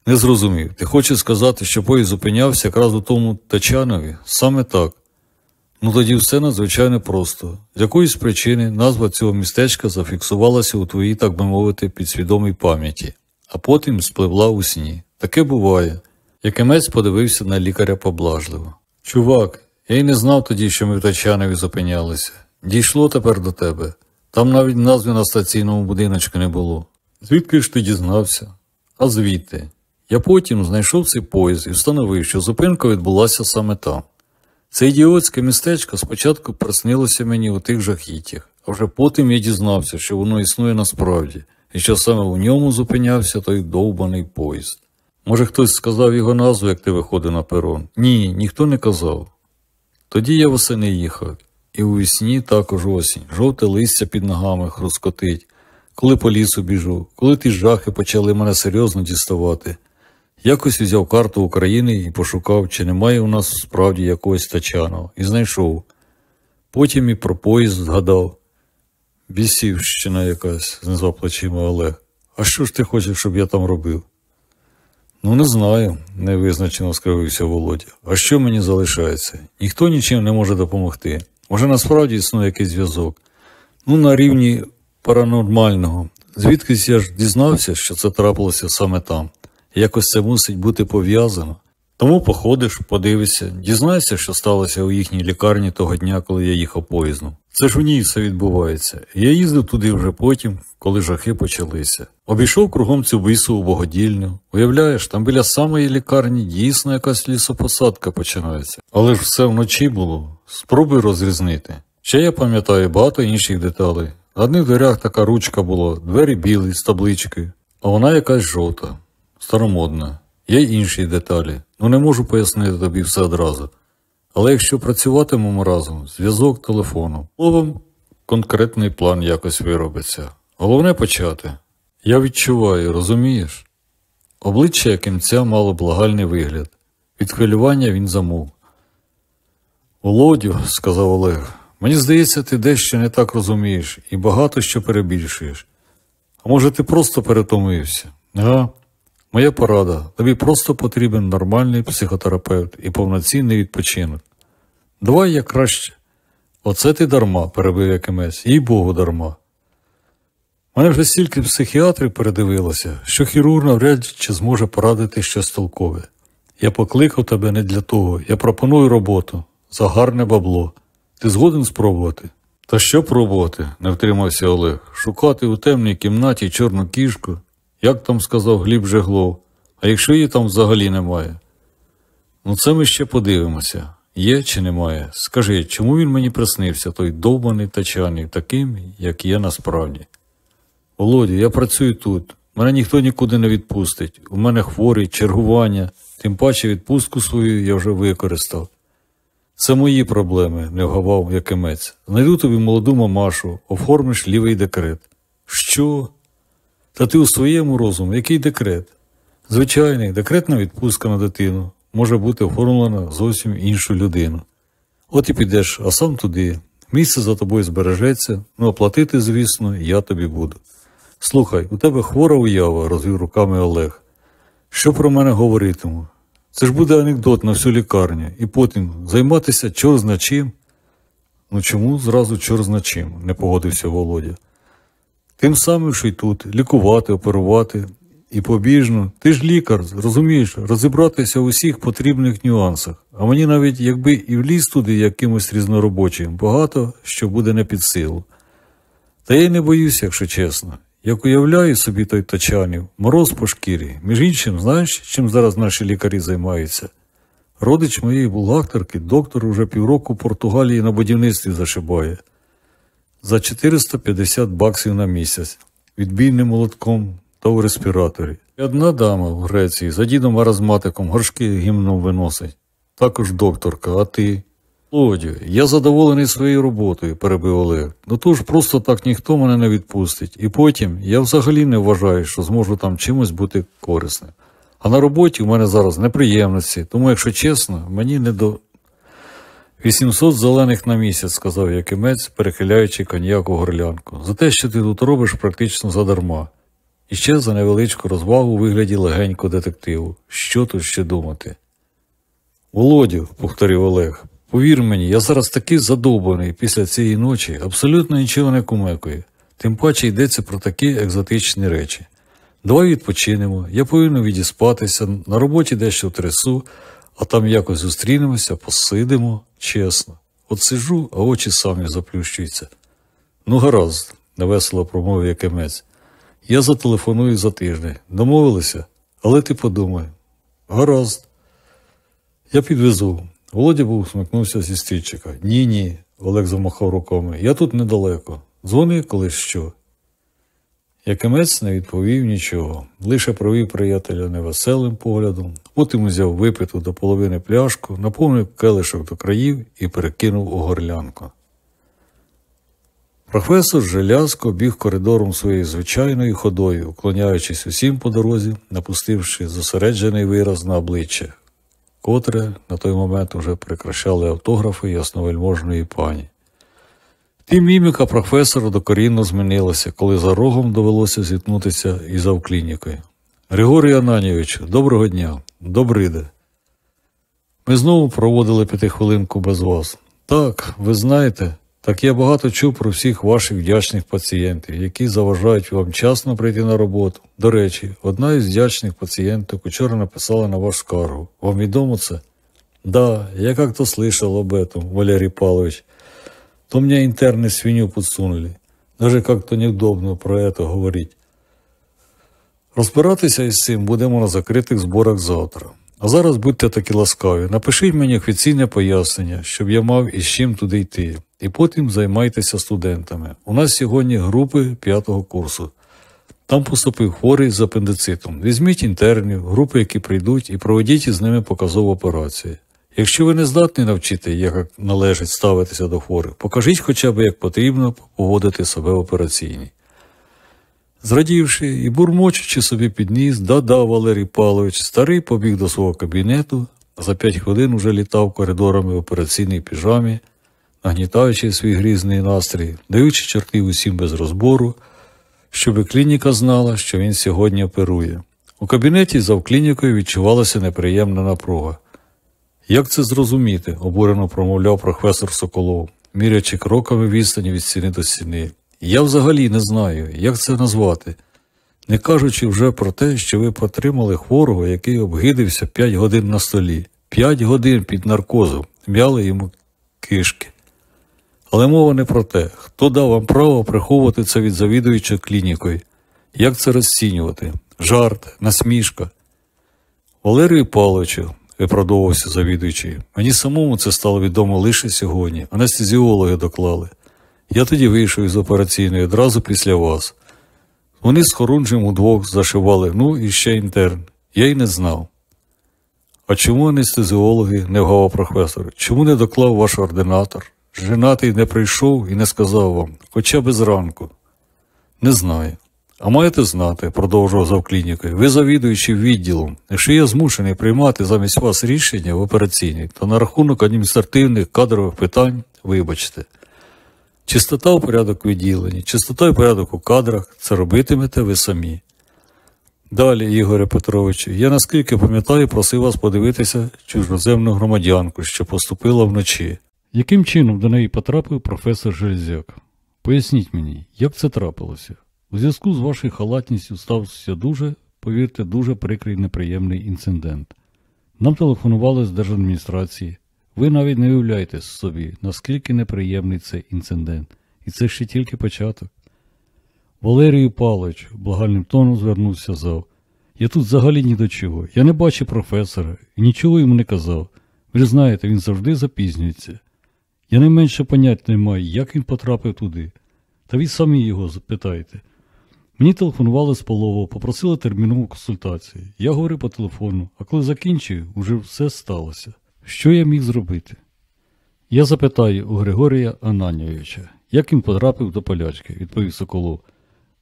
Не зрозумів. Ти хочеш сказати, що поїзд зупинявся якраз у тому Тачанові? Саме так. Ну тоді все надзвичайно просто. З якоїсь причини назва цього містечка зафіксувалася у твоїй, так би мовити, підсвідомій пам'яті, а потім спливла у сні. Таке буває. Якимець подивився на лікаря поблажливо. Чувак, я й не знав тоді, що ми в Тачанові зупинялися. Дійшло тепер до тебе. Там навіть назви на стаційному будиночку не було. Звідки ж ти дізнався? А звідти. Я потім знайшов цей поїзд і встановив, що зупинка відбулася саме там. Це ідіотське містечко спочатку приснилося мені у тих жахіттях, а вже потім я дізнався, що воно існує насправді, і що саме у ньому зупинявся той довбаний поїзд. Може, хтось сказав його назву, як ти виходив на перон? Ні, ніхто не казав. Тоді я восени їхав, і у вісні також осінь, жовте листя під ногами хрускотить, коли по лісу біжу, коли ті жахи почали мене серйозно діставати. Якось взяв карту України і пошукав, чи немає у нас справді якогось Тачанова, і знайшов. Потім і про поїзд згадав. Бісівщина якась, знизав плечима Олег. А що ж ти хочеш, щоб я там робив? Ну, не знаю, невизначено скривився Володя. А що мені залишається? Ніхто нічим не може допомогти. Може, насправді існує якийсь зв'язок. Ну, на рівні паранормального. Звідкись я ж дізнався, що це трапилося саме там. Якось це мусить бути пов'язано. Тому походиш, подивишся, дізнаєшся, що сталося у їхній лікарні того дня, коли я їхав поїздом. Це ж у ній все відбувається. Я їздив туди вже потім, коли жахи почалися. Обійшов кругом цю бисову богодільню. Уявляєш, там біля самої лікарні дійсно якась лісопосадка починається. Але ж все вночі було. Спробуй розрізнити. Ще я пам'ятаю багато інших деталей. На одних дверях така ручка була, двері білі з табличкою, а вона якась жовта, старомодна. Є інші деталі. Ну не можу пояснити тобі все одразу. Але якщо працюватимемо разом, зв'язок телефоном, словом, конкретний план якось виробиться. Головне почати. Я відчуваю, розумієш? Обличчя кінця мало благальний вигляд. Від хвилювання він замовк. Володю, сказав Олег, мені здається, ти дещо не так розумієш і багато що перебільшуєш. А може, ти просто перетомився? Га? Моя порада. Тобі просто потрібен нормальний психотерапевт і повноцінний відпочинок. Давай я краще. Оце ти дарма, перебив Якимець, їй Богу дарма. Мене вже стільки психіатрів передивилося, що хірург навряд чи зможе порадити щось толкове. Я покликав тебе не для того, я пропоную роботу за гарне бабло. Ти згоден спробувати? Та що пробувати? не втримався Олег. Шукати у темній кімнаті чорну кішку, як там сказав Гліб Жеглов, а якщо її там взагалі немає? Ну це ми ще подивимося. Є чи немає? Скажи, чому він мені приснився, той довбаний тачаний, таким, як є насправді? Володя, я працюю тут. Мене ніхто нікуди не відпустить. У мене хворий, чергування, тим паче відпустку свою я вже використав. Це мої проблеми, не вгавав Якимець. Знайду тобі молоду мамашу, оформиш лівий декрет. Що? Та ти у своєму розумі, який декрет? Звичайний, декретна відпустка на дитину може бути оформлена зовсім іншу людину. От і підеш, а сам туди. Місце за тобою збережеться, ну оплатити, звісно, я тобі буду. Слухай, у тебе хвора уява, розвів руками Олег. Що про мене говоритиму? Це ж буде анекдот на всю лікарню, і потім займатися чор зна чим. Ну чому зразу чор зна чим, не погодився Володя. Тим самим, що й тут, лікувати, оперувати і побіжно. Ти ж лікар, розумієш, розібратися у всіх потрібних нюансах. А мені навіть якби і вліз туди якимось різноробочим, багато що буде не під силу. Та я й не боюся, якщо чесно. Як уявляю собі той тачанів, мороз по шкірі. Між іншим, знаєш, чим зараз наші лікарі займаються? Родич моєї бухгалтерки, доктор уже півроку в Португалії на будівництві зашибає. За 450 баксів на місяць, відбійним молотком та у респіраторі. Одна дама в Греції за дідом аразматиком горшки гімном виносить. Також докторка, а ти? Володю, я задоволений своєю роботою, перебив Олег. Ну то ж просто так ніхто мене не відпустить. І потім я взагалі не вважаю, що зможу там чимось бути корисним. А на роботі у мене зараз неприємності, тому, якщо чесно, мені не до. 800 зелених на місяць, сказав Якимець, перехиляючи коньяк у горлянку, за те, що ти тут робиш практично задарма. І ще за невеличку розвагу вигляді легенького детективу. Що тут ще думати? Володю, повторив Олег, повір мені, я зараз такий задовбаний після цієї ночі, абсолютно нічого не кумекую. Тим паче йдеться про такі екзотичні речі. Давай відпочинемо, я повинен відіспатися, на роботі дещо трясу, а там якось зустрінемося, посидимо, чесно. От сижу, а очі самі заплющуються. Ну, гаразд, невесело промовив Якимець. Я зателефоную за тиждень. Домовилися? Але ти подумай. Гаразд. Я підвезу. Володя був усміхнувся зі стріччика. Ні, ні, Олег замахав руками. Я тут недалеко. Дзвони колись що. Якимець не відповів нічого, лише провів приятеля невеселим поглядом, потім узяв випиту до половини пляшку, наповнив келишок до країв і перекинув у горлянку. Професор Желязко біг коридором своєю звичайною ходою, уклоняючись усім по дорозі, напустивши зосереджений вираз на обличчя, котре на той момент уже прикрашали автографи ясновельможної пані. Тим міміка професора докорінно змінилася, коли за рогом довелося зіткнутися із завклінікою. Григорій Ананійович, доброго дня, добриде. Ми знову проводили п'ятихвилинку без вас. Так, ви знаєте, так я багато чув про всіх ваших вдячних пацієнтів, які заважають вам вчасно прийти на роботу. До речі, одна із вдячних пацієнток учора написала на ваш скаргу. Вам відомо це? Да, я как-то слышал об этом, Валерій Павлович. То мне интерны свинью подсунули. Даже как-то неудобно про это говорить. Розбиратися із цим будемо на закритих зборах завтра. А зараз будьте такі ласкаві, напишіть мені офіційне пояснення, щоб я мав із чим туди йти, і потім займайтеся студентами. У нас сьогодні групи п'ятого курсу. Там поступив хворий з апендицитом. Візьміть інтернів, групи, які прийдуть, і проведіть із ними показову операцію. Якщо ви не здатні навчити, як належить ставитися до хворих, покажіть хоча б, як потрібно поводити себе в операційній. Зрадівши і бурмочучи собі під ніс, да-да, Валерій Павлович, старий побіг до свого кабінету, за п'ять хвилин уже літав коридорами в операційній піжамі, нагнітаючи свій грізний настрій, даючи чорти усім без розбору, щоби клініка знала, що він сьогодні оперує. У кабінеті за клінікою відчувалася неприємна напруга. Як це зрозуміти? обурено промовляв професор Соколов, мірячи кроками відстані від стіни до стіни. Я взагалі не знаю, як це назвати, не кажучи вже про те, що ви потримали хворого, який обгидився п'ять годин на столі, п'ять годин під наркозом, м'яли йому кишки. Але мова не про те, хто дав вам право приховувати це від завідуючого клінікою, як це розцінювати? Жарт, насмішка. Валерію Павловичу, виправдовувався завідуючий, мені самому це стало відомо лише сьогодні. Анестезіологи доклали. Я тоді вийшов із операційної одразу після вас. Вони з Хорунжем удвох зашивали, ну і ще інтерн. Я й не знав. А чому анестезіологи, не вгавав професор, чому не доклав ваш ординатор? Женатий не прийшов і не сказав вам, хоча б зранку. Не знаю. А маєте знати, продовжував завклінікою, ви завідуючи відділом. Якщо я змушений приймати замість вас рішення в операційній, то на рахунок адміністративних кадрових питань, вибачте. Чистота у порядок відділення, чистота і порядок у кадрах це робитимете ви самі. Далі, Ігоре Петровичу, я наскільки пам'ятаю, просив вас подивитися чужоземну громадянку, що поступила вночі. Яким чином до неї потрапив професор Железяк? Поясніть мені, як це трапилося? У зв'язку з вашою халатністю стався дуже, повірте, дуже прикрий неприємний інцидент. Нам телефонували з держадміністрації. Ви навіть не уявляєте собі, наскільки неприємний цей інцидент, і це ще тільки початок. Валерію Павлович благальним тоном звернувся зав. Я тут взагалі ні до чого. Я не бачу професора і нічого йому не казав. Ви ж знаєте, він завжди запізнюється. Я не менше понять не маю, як він потрапив туди. Та ви самі його запитайте. Мені телефонували з полового, попросили термінову консультацію. Я говорив по телефону, а коли закінчив, уже все сталося. Що я міг зробити? Я запитаю у Григорія Ананьовича, як він потрапив до полячки, відповів Соколов.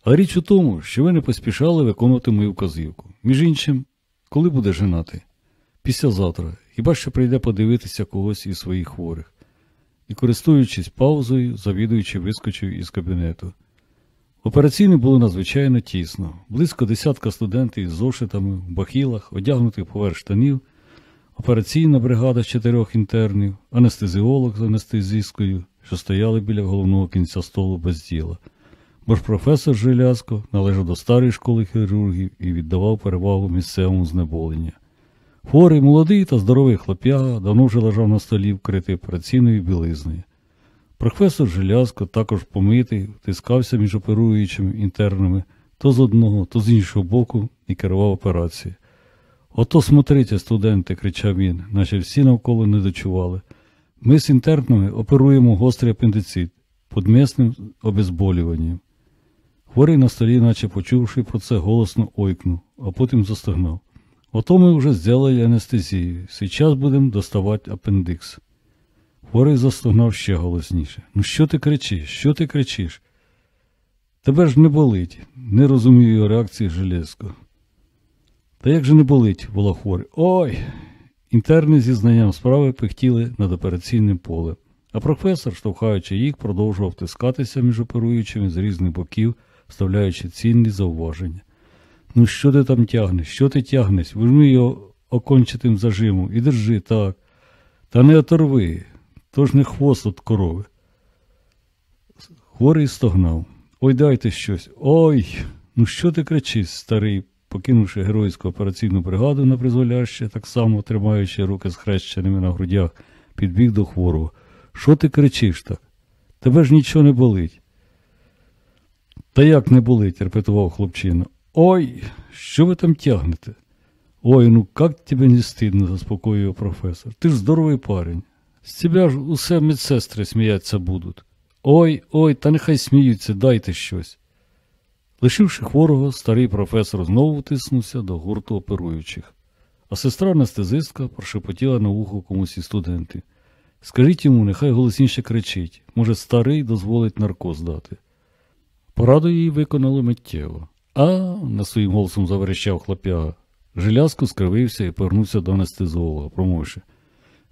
А річ у тому, що ви не поспішали виконувати мою вказівку. Між іншим, коли буде женати? Післязавтра, хіба що прийде подивитися когось із своїх хворих. І, користуючись паузою, завідуючи вискочив із кабінету. Операційне було надзвичайно тісно. Близько десятка студентів з зошитами, в бахілах, одягнутих поверх штанів, операційна бригада з чотирьох інтернів, анестезіолог з анестезісткою, що стояли біля головного кінця столу без діла. Бо ж професор Жилязко належав до старої школи хірургів і віддавав перевагу місцевому знеболенню. Хворий, молодий та здоровий хлоп'яга давно вже лежав на столі, вкритий операційною білизною. Професор Жилязко, також помитий, втискався між оперуючими інтернами то з одного, то з іншого боку і керував операцією. Ото смотрите, студенти, кричав він, наче всі навколо не дочували. Ми з інтернами оперуємо гострий апендицит під місним обезболюванням. Хворий на столі, наче почувши про це, голосно ойкнув, а потім застогнав. Ото ми вже зробили анестезію. Сейчас будемо доставати апендикс. Хворий застогнав ще голосніше. Ну що ти кричиш? Що ти кричиш? Тебе ж не болить, не розумію реакції Железко. Та як же не болить, була хворий. Ой! Інтерни зі знанням справи пихтіли над операційним полем, а професор, штовхаючи їх, продовжував тискатися між оперуючими з різних боків, вставляючи цінні зауваження. Ну, що ти там тягнеш? Що ти тягнеш? Візьми його окончитим зажимом і держи так. Та не оторви, то ж не хвост від корови. Хворий стогнав. Ой, дайте щось. Ой, ну що ти кричиш, старий, покинувши геройську операційну бригаду на призволяще, так само тримаючи руки схрещеними на грудях, підбіг до хворого. Що ти кричиш так? Тебе ж нічого не болить. Та як не болить, репетував хлопчина. Ой, що ви там тягнете? Ой, ну как тебе не стидно, заспокоює професор. Ти ж здоровий парень. З тебе ж усе медсестри сміятися будуть. Ой, ой, та нехай сміються, дайте щось. Лишивши хворого, старий професор знову втиснувся до гурту оперуючих, а сестра анестезистка прошепотіла на вухо комусь із студентів. Скажіть йому, нехай голосніше кричить, може, старий дозволить наркоз дати. Пораду її виконали миттєво. А, на своїм голосом заверещав хлоп'яга. Жилязко скривився і повернувся до анестезолога, промовивши.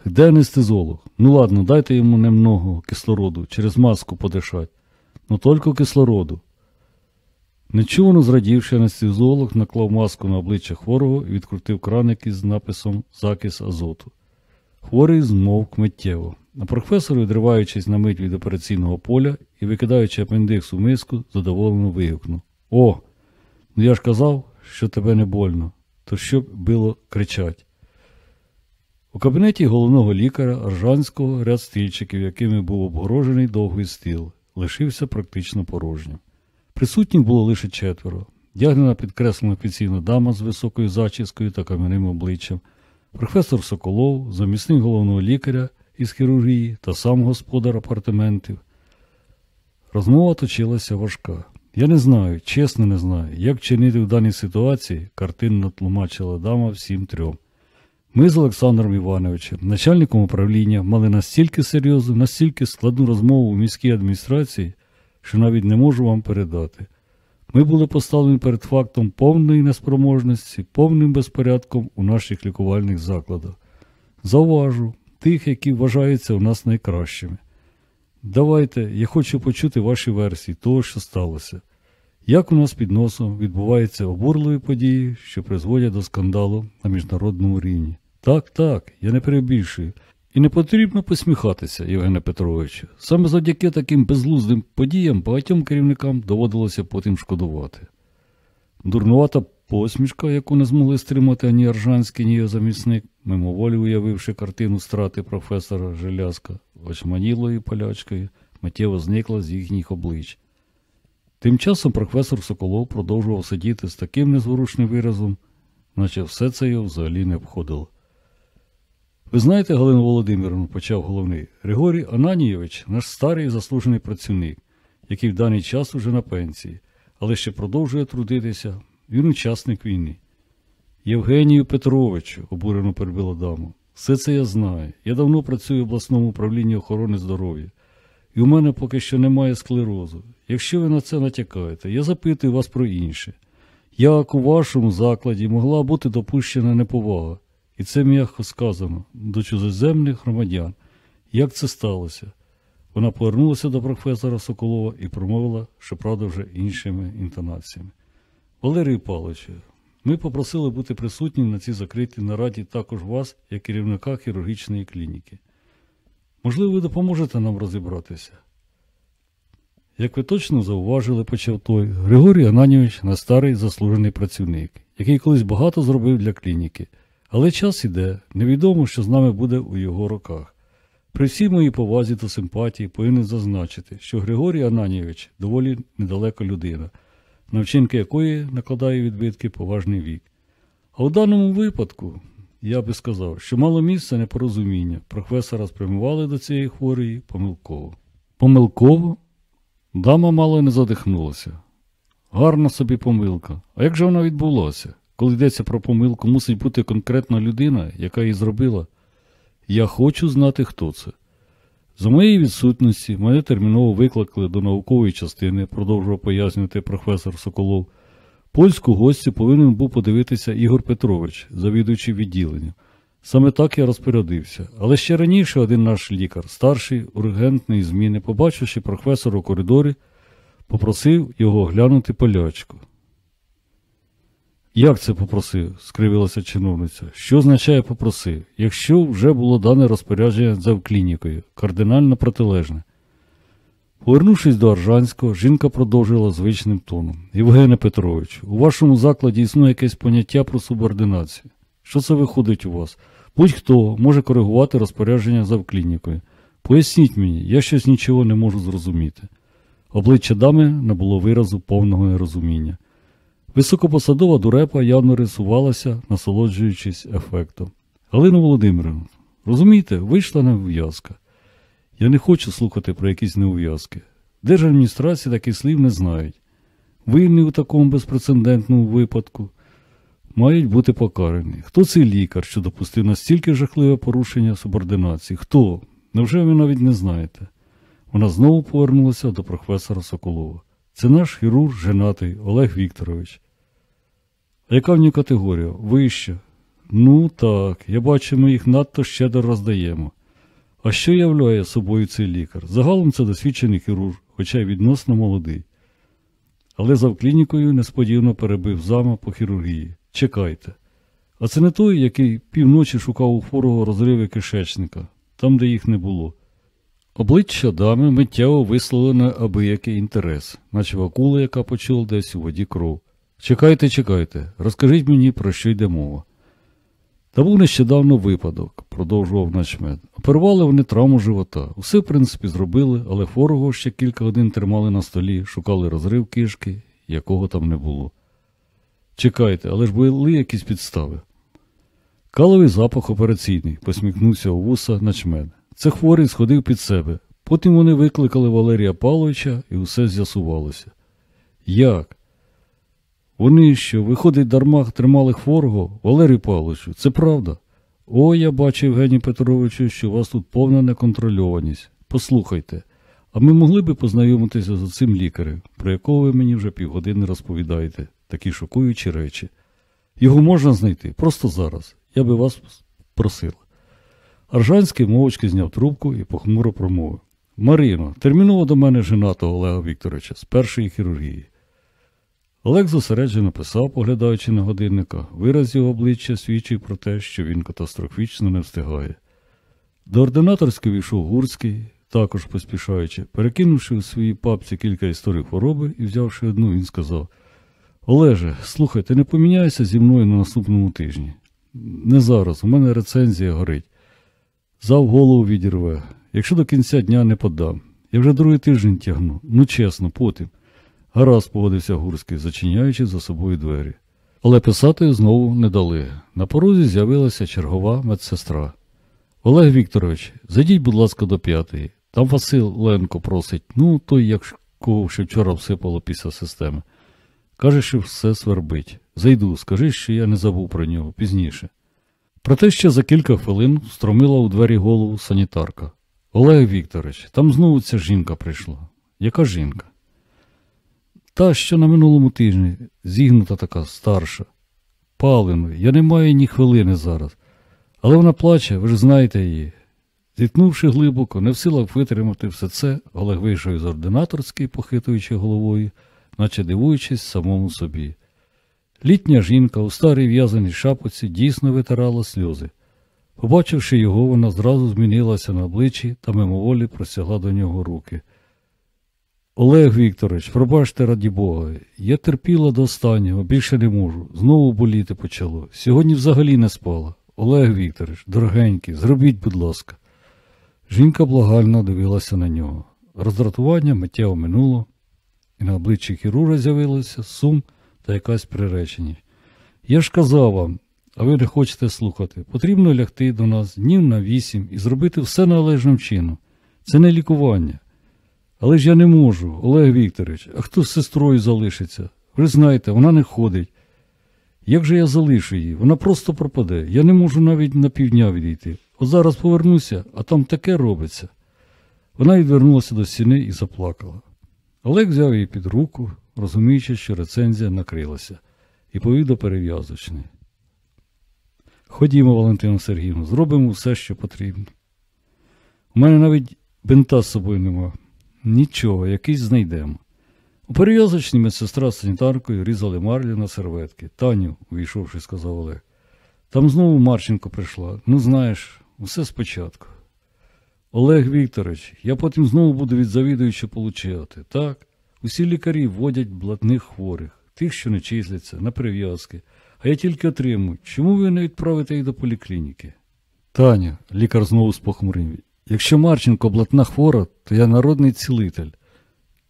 Де анестезолог? Ну ладно, дайте йому немного кислороду, через маску подишать. Ну тільки кислороду. Нечувано зрадівши, анестезіолог наклав маску на обличчя хворого і відкрутив краник із написом Закис азоту. Хворий змовк миттєво. А професор, відриваючись на мить від операційного поля і викидаючи апендикс у миску, задоволено вигукнув О, ну я ж казав, що тебе не больно, то що було кричать. У кабінеті головного лікаря Аржанського ряд стільчиків, якими був обгорожений довгий стіл, лишився практично порожнім. Присутніх було лише четверо. Дягнена підкреслена офіційна дама з високою зачіскою та кам'яним обличчям, професор Соколов, замісник головного лікаря із хірургії та сам господар апартаментів. Розмова точилася важка. Я не знаю, чесно не знаю, як чинити в даній ситуації, картинно тлумачила дама всім трьом. Ми з Олександром Івановичем, начальником управління, мали настільки серйозну, настільки складну розмову у міській адміністрації, що навіть не можу вам передати. Ми були поставлені перед фактом повної неспроможності, повним безпорядком у наших лікувальних закладах. Зауважу, тих, які вважаються у нас найкращими. Давайте, я хочу почути ваші версії того, що сталося. Як у нас під носом відбуваються обурливі події, що призводять до скандалу на міжнародному рівні? Так, так, я не перебільшую. І не потрібно посміхатися, Євгене Петровичу. Саме завдяки таким безглуздим подіям багатьом керівникам доводилося потім шкодувати. Дурнувата посмішка, яку не змогли стримати ані Аржанський, ні його замісник, мимоволі уявивши картину страти професора Желязка, очманілою полячкою, миттєво зникла з їхніх облич. Тим часом професор Соколов продовжував сидіти з таким незворушним виразом, наче все це його взагалі не обходило. Ви знаєте, Галину Володимировну, почав головний, Григорій Ананійович наш старий заслужений працівник, який в даний час уже на пенсії, але ще продовжує трудитися, він учасник війни. Євгенію Петровичу, обурено перебила дама, все це я знаю. Я давно працюю в обласному управлінні охорони здоров'я, і у мене поки що немає склерозу. Якщо ви на це натякаєте, я запитую вас про інше. Як у вашому закладі могла бути допущена неповага? І це м'яко сказано до чужоземних громадян. Як це сталося? Вона повернулася до професора Соколова і промовила, що правда вже іншими інтонаціями. Валерій Павлович, ми попросили бути присутнім на цій закритій нараді також вас, як керівника хірургічної клініки. Можливо, ви допоможете нам розібратися? Як ви точно зауважили, почав той, Григорій Ананівич на старий заслужений працівник, який колись багато зробив для клініки. Але час іде, невідомо, що з нами буде у його роках. При всій моїй повазі та симпатії повинен зазначити, що Григорій Ананійович доволі недалека людина, на вчинки якої накладає відбитки поважний вік. А у даному випадку я би сказав, що мало місця непорозуміння. Професора спрямували до цієї хворої помилково. Помилково? Дама мало не задихнулася. Гарна собі помилка. А як же вона відбулася? Коли йдеться про помилку, мусить бути конкретна людина, яка її зробила. Я хочу знати, хто це. За моєї відсутності мене терміново викликали до наукової частини, продовжував пояснювати професор Соколов. Польську гостю повинен був подивитися Ігор Петрович, завідуючий відділенням. Саме так я розпорядився. Але ще раніше один наш лікар, старший ургентної зміни, побачивши професора у коридорі, попросив його глянути полячку. Як це попросив? скривилася чиновниця. Що означає попросив? Якщо вже було дане розпорядження за клінікою, кардинально протилежне. Повернувшись до Аржанського, жінка продовжила звичним тоном. Євгене Петрович, у вашому закладі існує якесь поняття про субординацію. Що це виходить у вас? Будь-хто може коригувати розпорядження за клінікою. Поясніть мені, я щось нічого не можу зрозуміти. Обличчя дами не було виразу повного нерозуміння. Високопосадова дурепа явно рисувалася, насолоджуючись ефектом. Галина Володимирівна, розумієте, вийшла нев'язка. Я не хочу слухати про якісь неув'язки. Держадміністрації таких слів не знають. Винні у такому безпрецедентному випадку мають бути покарані. Хто цей лікар, що допустив настільки жахливе порушення субординації? Хто? Невже ви навіть не знаєте? Вона знову повернулася до професора Соколова. Це наш хірург женатий Олег Вікторович. Яка в ній категорія? Вища. Ну так, я бачу, ми їх надто щедро роздаємо. А що являє собою цей лікар? Загалом це досвідчений хірург, хоча й відносно молодий. Але завклінікою несподівано перебив зама по хірургії. Чекайте. А це не той, який півночі шукав у хворого розриви кишечника, там, де їх не було. Обличчя дами миттєво висловили на абиякий інтерес, наче акула, яка почула десь у воді кров. Чекайте, чекайте, розкажіть мені, про що йде мова. Та був нещодавно випадок, продовжував начмед. Оперували вони травму живота. Усе, в принципі, зробили, але хворого ще кілька годин тримали на столі, шукали розрив кишки, якого там не було. Чекайте, але ж були якісь підстави. Каловий запах операційний, посміхнувся у вуса начмед. Це хворий сходив під себе. Потім вони викликали Валерія Павловича і усе з'ясувалося. Як? Вони що, виходить, дарма тримали хворого, Валерію Павловичу, це правда. О, я бачу, Євгеній Петровичу, що у вас тут повна неконтрольованість. Послухайте, а ми могли би познайомитися з цим лікарем, про якого ви мені вже півгодини розповідаєте, такі шокуючі речі. Його можна знайти просто зараз. Я би вас просила. Аржанський мовочки зняв трубку і похмуро промовив. Марино, терміново до мене женатого Олега Вікторовича з першої хірургії. Олег зосереджено писав, поглядаючи на годинника, вираз його обличчя свідчив про те, що він катастрофічно не встигає. До ординаторської війшов Гурський, також поспішаючи, перекинувши у своїй папці кілька історій хвороби і взявши одну, він сказав: Олеже, слухай, ти не поміняйся зі мною на наступному тижні. Не зараз, у мене рецензія горить. Зав голову відірве. Якщо до кінця дня не подам. Я вже другий тиждень тягну. Ну чесно, потім. Гаразд погодився Гурський, зачиняючи за собою двері. Але писати знову не дали. На порозі з'явилася чергова медсестра. Олег Вікторович, зайдіть, будь ласка, до п'ятої. Там Васил Ленко просить, ну той, як кого ще вчора всипало після системи. Каже, що все свербить. Зайду, скажи, що я не забув про нього пізніше. Проте ще за кілька хвилин встромила у двері голову санітарка. Олег Вікторович, там знову ця жінка прийшла. Яка жінка? Та, що на минулому тижні, зігнута така старша. Павлино, я не маю ні хвилини зараз. Але вона плаче, ви ж знаєте її. Зіткнувши глибоко, не в силах витримати все це, Олег вийшов із ординаторської, похитуючи головою, наче дивуючись самому собі. Літня жінка у старій в'язаній шапоці дійсно витирала сльози. Побачивши його, вона зразу змінилася на обличчі та мимоволі простягла до нього руки. Олег Вікторович, пробачте раді Бога, я терпіла до останнього, більше не можу. Знову боліти почало. Сьогодні взагалі не спала. Олег Вікторович, дорогенький, зробіть, будь ласка. Жінка благально дивилася на нього. Роздратування миттєво минуло, і на обличчі хірурга з'явилося сум та якась приреченість. Я ж казав вам, а ви не хочете слухати. Потрібно лягти до нас днів на вісім і зробити все належним чином. Це не лікування. Але ж я не можу, Олег Вікторович, а хто з сестрою залишиться? Ви знаєте, вона не ходить. Як же я залишу її? Вона просто пропаде. Я не можу навіть на півдня відійти. От зараз повернуся, а там таке робиться. Вона відвернулася до стіни і заплакала. Олег взяв її під руку, розуміючи, що рецензія накрилася, і повів до перев'язочної. Ходімо, Валентину Сергіївну, зробимо все, що потрібно. У мене навіть бинта з собою нема. Нічого, якийсь знайдемо. У перев'язочній медсестра з санітаркою різали марлю на серветки. Таню, увійшовши, сказав Олег. Там знову Марченко прийшла. Ну, знаєш, усе спочатку. Олег Вікторович, я потім знову буду від завідуюча получати. Так, усі лікарі вводять блатних хворих, тих, що не числяться, на прив'язки, а я тільки отримую. Чому ви не відправите їх до поліклініки? Таня, лікар знову спохмурив. Якщо Марченко блатна хвора, то я народний цілитель.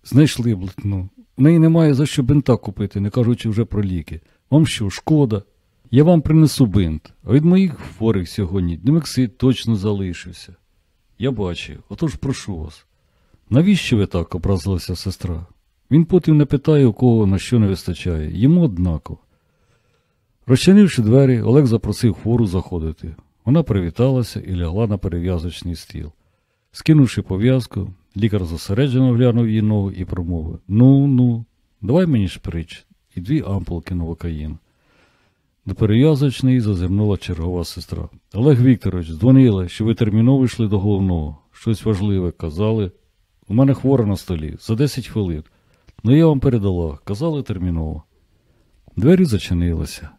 Знайшли блатну. В неї немає за що бинта купити, не кажучи вже про ліки. Вам що, шкода? Я вам принесу бинт, а від моїх хворих сьогодні димексид точно залишився. Я бачив, отож прошу вас. Навіщо ви так образилася сестра? Він потім не питає, у кого на що не вистачає, йому однаково. Розчинивши двері, Олег запросив хвору заходити. Вона привіталася і лягла на перев'язочний стіл. Скинувши пов'язку, лікар зосереджено глянув її ногу і промовив Ну, ну, давай мені шприч і дві ампулки новокаїну. До перев'язочної зазирнула чергова сестра. Олег Вікторович, дзвонили, що ви терміново йшли до головного. Щось важливе казали. У мене хвора на столі за 10 хвилин. Ну я вам передала, казали терміново. Двері зачинилися.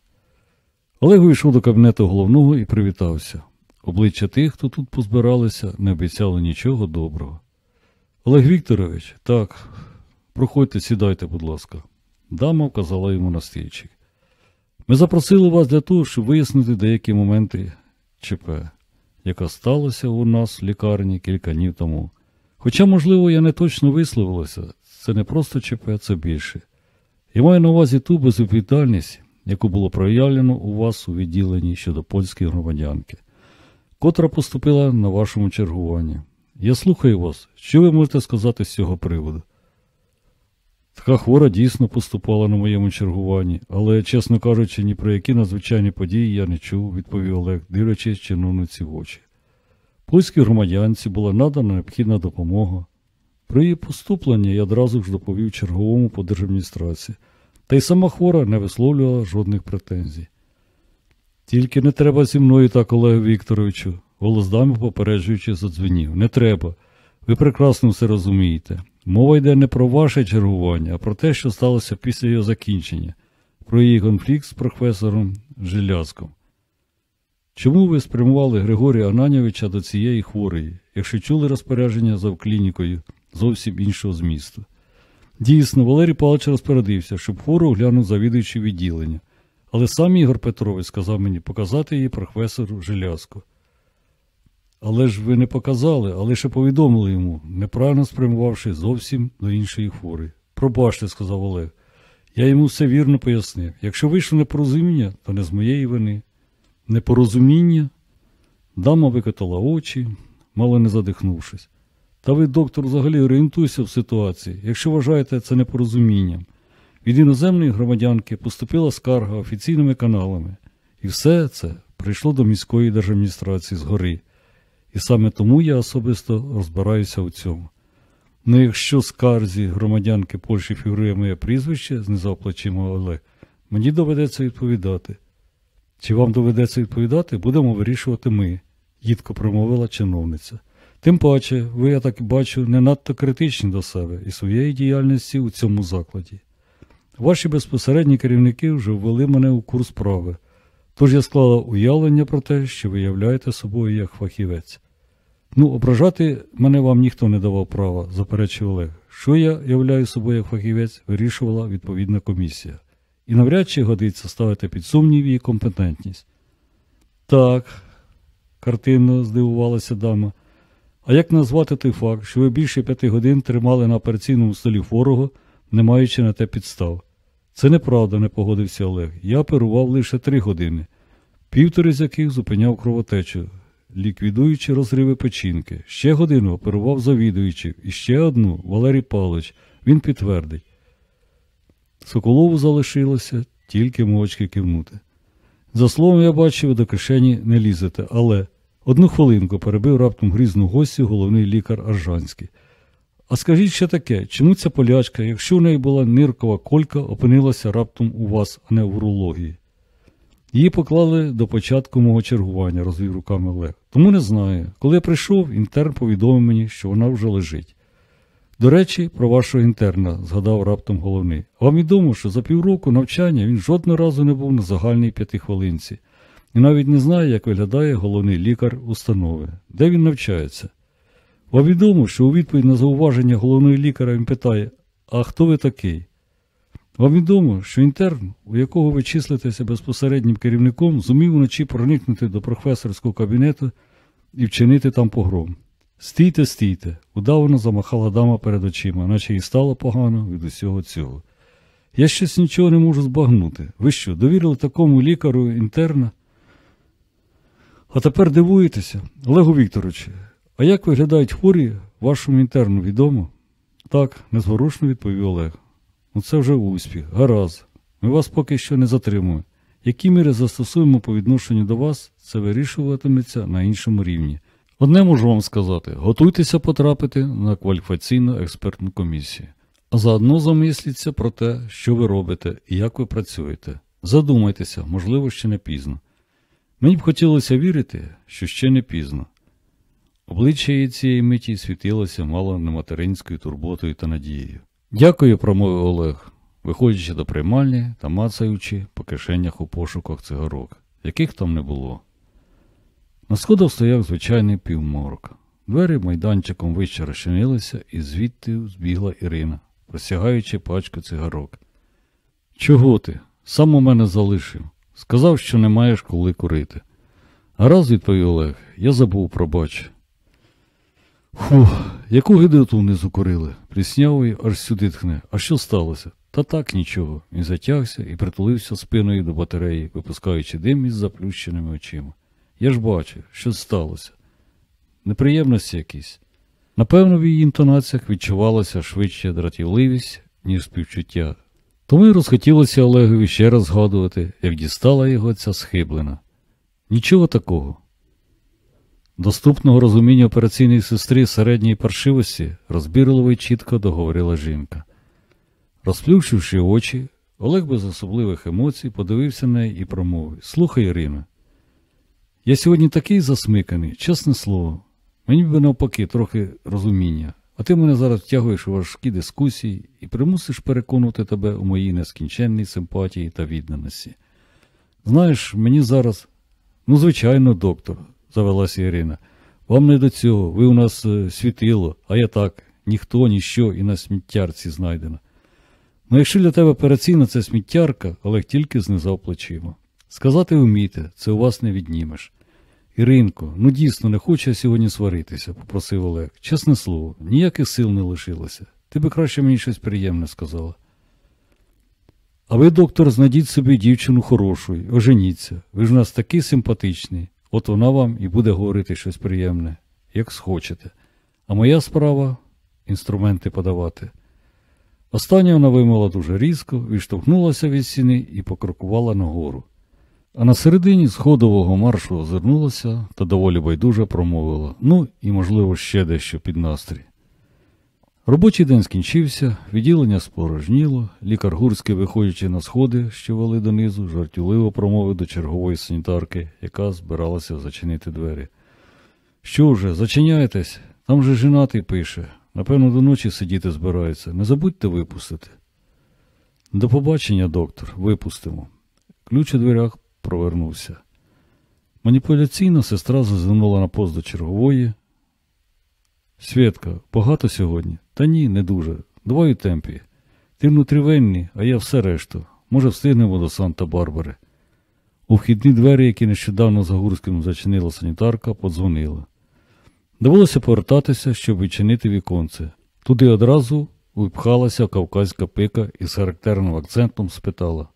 Олег увійшов до кабінету головного і привітався. Обличчя тих, хто тут позбиралися, не обіцяло нічого доброго. Олег Вікторович, так, проходьте, сідайте, будь ласка. Дама вказала йому на стільчик. Ми запросили вас для того, щоб вияснити деякі моменти ЧП, яка сталася у нас в лікарні кілька днів тому. Хоча, можливо, я не точно висловилася, це не просто ЧП, це більше. Я маю на увазі ту безвідповідальність, яку було проявлено у вас у відділенні щодо польської громадянки, котра поступила на вашому чергуванні. Я слухаю вас, що ви можете сказати з цього приводу? Така хвора дійсно поступала на моєму чергуванні, але, чесно кажучи, ні про які надзвичайні події я не чув, відповів Олег, дивлячись чиновниці в очі. Польській громадянці була надана необхідна допомога. Про її поступлення я одразу ж доповів черговому по держадміністрації, та й сама хвора не висловлювала жодних претензій. Тільки не треба зі мною так, Олегу Вікторовичу, голос дами попереджуючи задзвенів. Не треба. Ви прекрасно все розумієте. Мова йде не про ваше чергування, а про те, що сталося після його закінчення, про її конфлікт з професором Жилязком. Чому ви спрямували Григорія Ананьовича до цієї хворої, якщо чули розпорядження за клінікою зовсім іншого змісту? Дійсно, Валерій Павлович розпорядився, щоб хвору оглянув завідуючий відділення, але сам Ігор Петрович сказав мені показати її професору Жилязку. Але ж ви не показали, а лише повідомили йому, неправильно спрямувавши зовсім до іншої хворої. Пробачте, сказав Олег. Я йому все вірно пояснив. Якщо вийшло непорозуміння, то не з моєї вини. Непорозуміння? Дама викотала очі, мало не задихнувшись. Та ви, доктор, взагалі орієнтуйся в ситуації, якщо вважаєте це непорозумінням. Від іноземної громадянки поступила скарга офіційними каналами, і все це прийшло до міської держадміністрації згори. І саме тому я особисто розбираюся у цьому. Ну якщо скарзі громадянки Польщі фігурує моє прізвище, знизав плечима Олег, мені доведеться відповідати. Чи вам доведеться відповідати, будемо вирішувати ми, їдко промовила чиновниця. Тим паче, ви, я так бачу, не надто критичні до себе і своєї діяльності у цьому закладі. Ваші безпосередні керівники вже ввели мене у курс справи, тож я склала уявлення про те, що ви являєте собою як фахівець. Ну, ображати мене вам ніхто не давав права, заперечив Олег. Що я являю собою як фахівець, вирішувала відповідна комісія. І навряд чи годиться ставити під сумнів її компетентність. Так, картинно здивувалася дама. А як назвати той факт, що ви більше п'яти годин тримали на операційному столі хворого, не маючи на те підстав? Це неправда, не погодився Олег. Я оперував лише три години, півтори з яких зупиняв кровотечу, ліквідуючи розриви печінки. Ще годину оперував завідуючий, і ще одну Валерій Павлович. Він підтвердить. Соколову залишилося тільки мовчки кивнути. За словом, я бачив, до кишені не лізете, але одну хвилинку перебив раптом грізну гостю головний лікар Аржанський. А скажіть ще таке, чому ця полячка, якщо в неї була ниркова колька, опинилася раптом у вас, а не в урології? Її поклали до початку мого чергування, розвів руками Олег. Тому не знаю. Коли я прийшов, інтерн повідомив мені, що вона вже лежить. До речі, про вашого інтерна, згадав раптом головний. Вам відомо, що за півроку навчання він жодного разу не був на загальній п'ятихвилинці і навіть не знає, як виглядає головний лікар установи, де він навчається. Вам відомо, що у відповідь на зауваження головного лікаря він питає: А хто ви такий? Вам відомо, що інтерн, у якого ви числитеся безпосереднім керівником, зумів вночі проникнути до професорського кабінету і вчинити там погром. Стійте, стійте, удавано замахала дама перед очима, наче їй стало погано від усього цього. Я щось нічого не можу збагнути. Ви що, довірили такому лікарю інтерна? А тепер дивуєтеся, Олегу Вікторовичу, а як виглядають хворі вашому інтерну відомо? Так, незворушно відповів Олег. Ну це вже успіх, гаразд. Ми вас поки що не затримуємо. Які міри застосуємо по відношенню до вас, це вирішуватиметься на іншому рівні. Одне можу вам сказати: готуйтеся потрапити на кваліфікаційну експертну комісію. А заодно замисліться про те, що ви робите і як ви працюєте. Задумайтеся, можливо, ще не пізно. Мені б хотілося вірити, що ще не пізно. Обличчя її цієї миті світилося мало не материнською турботою та надією. Дякую, промовив Олег, виходячи до приймальні та мацаючи по кишенях у пошуках цигарок, яких там не було. На сходах стояв звичайний півморок. Двері майданчиком вище розчинилися, і звідти збігла Ірина, простягаючи пачку цигарок. Чого ти? Сам у мене залишив. Сказав, що не маєш коли курити. Гаразд, відповів Олег, я забув пробач. Фух, яку гидоту внизу курили. Пліснявої аж сюди тхне. А що сталося? Та так нічого. Він затягся і притулився спиною до батареї, випускаючи дим із заплющеними очима. Я ж бачив, що сталося. Неприємності якісь. Напевно, в її інтонаціях відчувалася швидше дратівливість, ніж співчуття. Тому й розхотілося Олегові ще раз згадувати, як дістала його ця схиблена. Нічого такого. Доступного розуміння операційної сестри середньої паршивості розбірливо й чітко договорила жінка. Розплющивши очі, Олег без особливих емоцій подивився на неї і промовив Слухай, Ірина, я сьогодні такий засмиканий, чесне слово. Мені б навпаки трохи розуміння, а ти мене зараз втягуєш у важкі дискусії і примусиш переконувати тебе у моїй нескінченній симпатії та відданості. Знаєш, мені зараз, ну, звичайно, доктор, завелася Ірина. Вам не до цього, ви у нас е, світило, а я так, ніхто, ніщо і на сміттярці знайдено. Ну, якщо для тебе операційна це сміттярка, Олег тільки знизав плечима. Сказати вмієте, це у вас не віднімеш. Іринко, ну дійсно не хочу я сьогодні сваритися, попросив Олег. Чесне слово, ніяких сил не лишилося. Ти би краще мені щось приємне сказала. А ви, доктор, знайдіть собі дівчину хорошу, оженіться. Ви ж у нас такий симпатичний. От вона вам і буде говорити щось приємне, як схочете. А моя справа інструменти подавати. Останнє вона вимила дуже різко, відштовхнулася від стіни і покрокувала нагору. А на середині сходового маршу озирнулася та доволі байдуже промовила ну і, можливо, ще дещо під настрій. Робочий день скінчився, відділення спорожніло, лікар Гурський, виходячи на сходи, що вели донизу, жартівливо промовив до чергової санітарки, яка збиралася зачинити двері. Що вже, зачиняйтесь? Там же женатий пише. Напевно, до ночі сидіти збирається. Не забудьте випустити. До побачення, доктор, випустимо. Ключ у дверях провернувся. Маніпуляційна сестра зазирнула на пост до чергової. Свєтка, багато сьогодні? Та ні, не дуже. Давай у темпі. Ти внутрівенні, а я все решту. Може, встигнемо до Санта-Барбари. У вхідні двері, які нещодавно за Гурським зачинила санітарка, подзвонила. Довелося повертатися, щоб відчинити віконце. Туди одразу випхалася кавказька пика і з характерним акцентом спитала.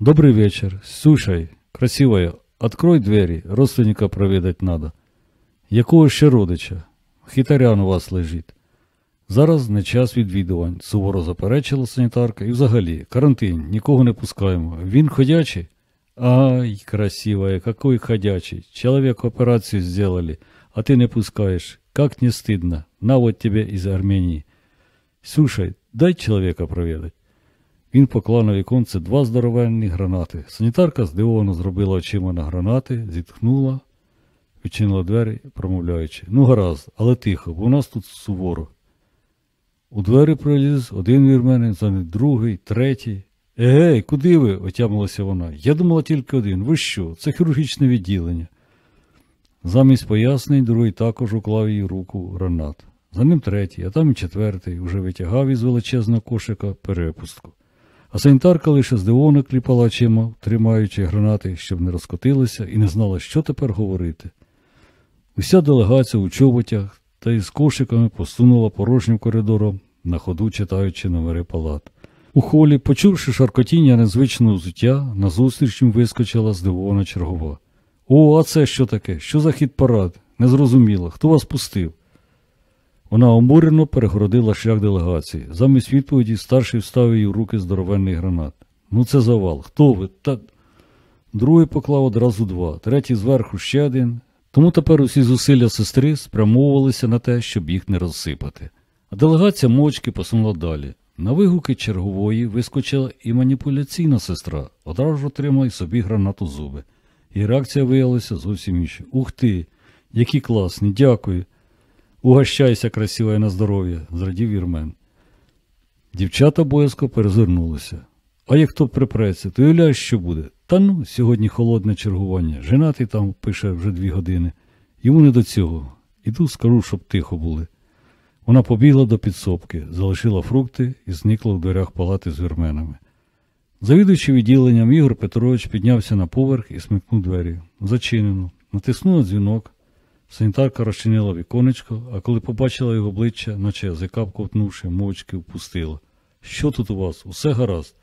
«Добрый вечер. Слушай, красивая, открой двері, родственника провідать надо. Якого ще родича? Хітарян у вас лежить. Зараз не час відвідувань, суворо заперечила санітарка. І взагалі, карантин, нікого не пускаємо. Він ходячий? Ай, красивая, какой ходячий. Человек операцию сделали, а ты не пускаешь. Как не стыдно. На вот тебе из Армении. Слушай, дай человека проведать. Він поклав на віконце два здоровенні гранати. Санітарка здивовано зробила очима на гранати, зітхнула, відчинила двері, промовляючи. Ну, гаразд, але тихо, бо у нас тут суворо. У двері проліз один вірменин, за ним другий, третій. Егей, куди ви? отямилася вона. Я думала тільки один. Ви що? Це хірургічне відділення. Замість пояснень, другий також уклав їй руку гранат. За ним третій, а там і четвертий, уже витягав із величезного кошика перепустку. А санітарка лише здивовано кліпала очима, тримаючи гранати, щоб не розкотилися, і не знала, що тепер говорити. Уся делегація у чоботях та із кошиками посунула порожнім коридором, на ходу читаючи номери палат. У холі, почувши шаркотіння незвичного взуття, назустріч їм вискочила здивована чергова. О, а це що таке? Що за хід парад? Незрозуміло. Хто вас пустив? Вона обурено перегородила шлях делегації. Замість відповіді старший вставив їй в руки здоровенний гранат. Ну це завал. Хто ви? Та. Другий поклав одразу два, третій зверху ще один. Тому тепер усі зусилля сестри спрямовувалися на те, щоб їх не розсипати. А делегація мовчки посунула далі. На вигуки чергової вискочила і маніпуляційна сестра, одразу отримала й собі гранату зуби. І реакція виявилася зовсім інша. Ух ти! Які класні, дякую. Угощайся, красиве на здоров'я, зрадів Вірмен. Дівчата боязко перезирнулися. А як хто припреться, ти уявляєш, що буде? Та ну, сьогодні холодне чергування. Женатий там пише вже дві години. Йому не до цього. Іду скажу, щоб тихо були. Вона побігла до підсобки, залишила фрукти і зникла в дверях палати з вірменами. Завідуючи відділенням, Ігор Петрович піднявся на поверх і смикнув двері. Зачинено. Натиснув на дзвінок. Санітарка розчинила віконечко, а коли побачила його обличчя, наче язика вковтнувши, мовчки впустила. Що тут у вас? Усе гаразд.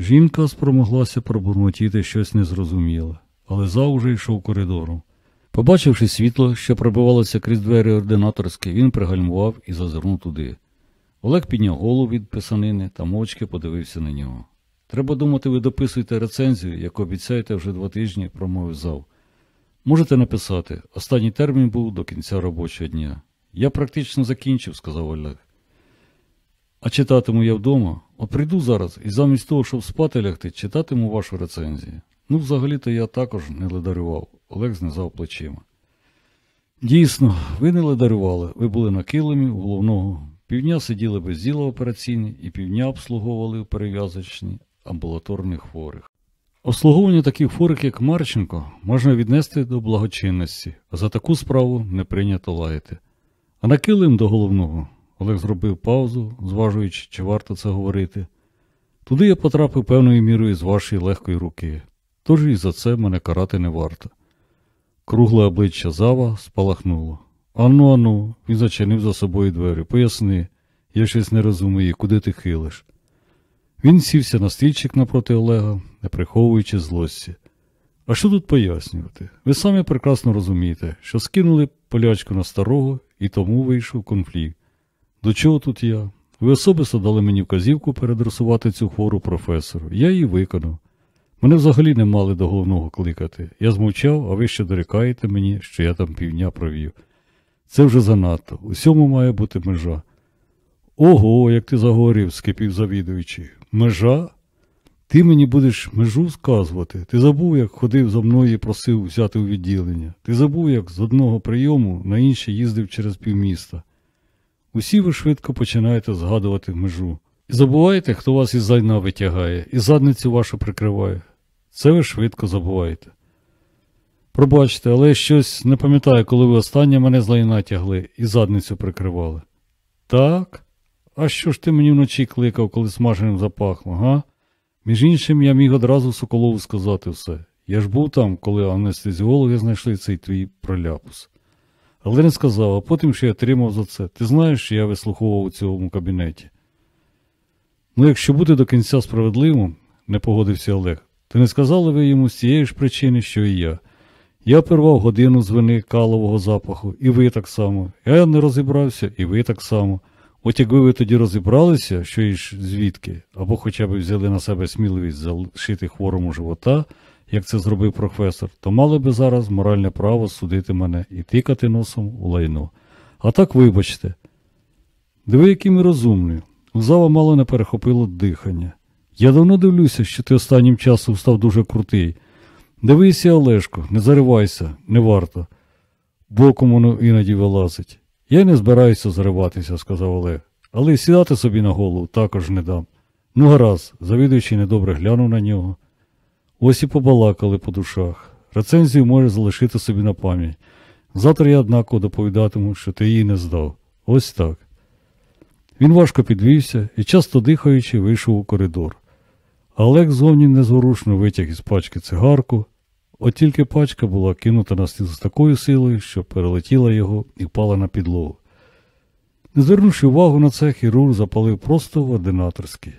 Жінка спромоглася пробурмотіти щось незрозуміле, але за уже йшов коридором. Побачивши світло, що пробивалося крізь двері ординаторські, він пригальмував і зазирнув туди. Олег підняв голову від писанини та мовчки подивився на нього. Треба думати, ви дописуєте рецензію, яку обіцяєте вже два тижні, промовив зав. Можете написати. Останній термін був до кінця робочого дня. Я практично закінчив, сказав Олег. А читатиму я вдома. От прийду зараз і замість того, щоб спати лягти, читатиму вашу рецензію. Ну, взагалі-то я також не ледарював. Олег знизав плечима. Дійсно, ви не ледарювали. Ви були на килимі у головного. Півдня сиділи без діла операційні і півдня обслуговували у перев'язочні амбулаторних хворих. Обслуговування таких хворих, як Марченко, можна віднести до благочинності, а за таку справу не прийнято лаяти. А на килим до головного Олег зробив паузу, зважуючи, чи варто це говорити. Туди я потрапив певною мірою з вашої легкої руки, тож і за це мене карати не варто. Кругле обличчя зава спалахнуло. Ану, ану, він зачинив за собою двері. Поясни, я щось не розумію, куди ти хилиш. Він сівся на стільчик напроти Олега, не приховуючи злості. А що тут пояснювати? Ви самі прекрасно розумієте, що скинули полячку на старого і тому вийшов конфлікт. До чого тут я? Ви особисто дали мені вказівку передресувати цю хвору професору. Я її виконав. Мене взагалі не мали до головного кликати. Я змовчав, а ви ще дорікаєте мені, що я там півдня провів. Це вже занадто. Усьому має бути межа. Ого, як ти заговорив, скипів завідуючий. Межа? Ти мені будеш межу сказувати. Ти забув, як ходив за мною і просив взяти у відділення. Ти забув, як з одного прийому на інший їздив через півміста. Усі ви швидко починаєте згадувати межу. І забуваєте, хто вас із зайна витягає, і задницю вашу прикриває. Це ви швидко забуваєте. Пробачте, але я щось не пам'ятаю, коли ви останнє мене з лайна тягли і задницю прикривали. Так? А що ж ти мені вночі кликав, коли смаженим запахло, га? Між іншим, я міг одразу Соколову сказати все. Я ж був там, коли анестезіологи знайшли цей твій проляпус. Але не сказав, а потім що я отримав за це. Ти знаєш, що я вислуховував у цьому кабінеті. Ну, якщо бути до кінця справедливим, не погодився Олег, то не сказали ви йому з цієї ж причини, що і я. Я порвав годину з вини калового запаху, і ви так само. Я не розібрався, і ви так само. От якби ви тоді розібралися, що і звідки, або хоча б взяли на себе сміливість залишити хворому живота, як це зробив професор, то мали би зараз моральне право судити мене і тикати носом у лайно. А так вибачте. Диви, який ми розумні. У зава мало не перехопило дихання. Я давно дивлюся, що ти останнім часом став дуже крутий. Дивися, Олешко, не заривайся, не варто. Боком воно іноді вилазить. Я не збираюся зариватися, сказав Олег, але сідати собі на голову також не дам. Ну, гаразд, завідуючий недобре глянув на нього. Ось і побалакали по душах. Рецензію може залишити собі на пам'ять. Завтра я однаково доповідатиму, що ти її не здав. Ось так. Він важко підвівся і, часто дихаючи, вийшов у коридор. Олег зовні незворушно витяг із пачки цигарку, От тільки пачка була кинута на стіл з такою силою, що перелетіла його і впала на підлогу. Не звернувши увагу на це, хірург запалив просто в ординаторський.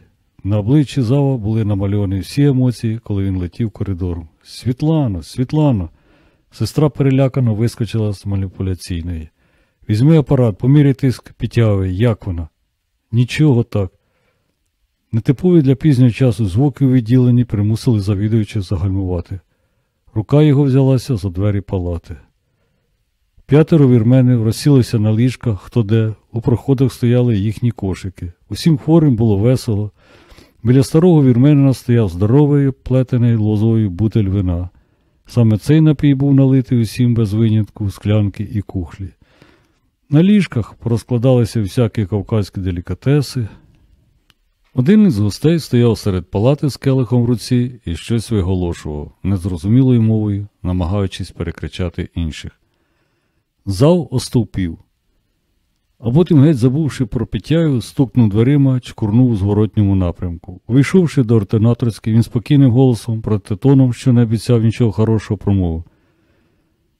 На обличчі зава були намальовані всі емоції, коли він летів коридором. Світлано, Світлано. Сестра перелякано вискочила з маніпуляційної. Візьми апарат, поміряй тиск, підтягуй, як вона? Нічого так. Нетипові для пізнього часу звуки у відділенні примусили завідуючи загальмувати. Рука його взялася за двері палати. П'ятеро вірменів розсілися на ліжках, хто де, у проходах стояли їхні кошики. Усім хворим було весело. Біля старого вірменина стояв здоровий, плетений лозою бутель вина. Саме цей напій був налитий усім без винятку склянки і кухлі. На ліжках порозкладалися всякі кавказькі делікатеси. Один із гостей стояв серед палати з келихом в руці і щось виголошував, незрозумілою мовою, намагаючись перекричати інших. Зал остовпів. А потім, геть забувши про питтяю, стукнув дверима, чкурнув у зворотньому напрямку. Увійшовши до ординаторської, він спокійним голосом, проте тоном, що не обіцяв нічого хорошого, промовив.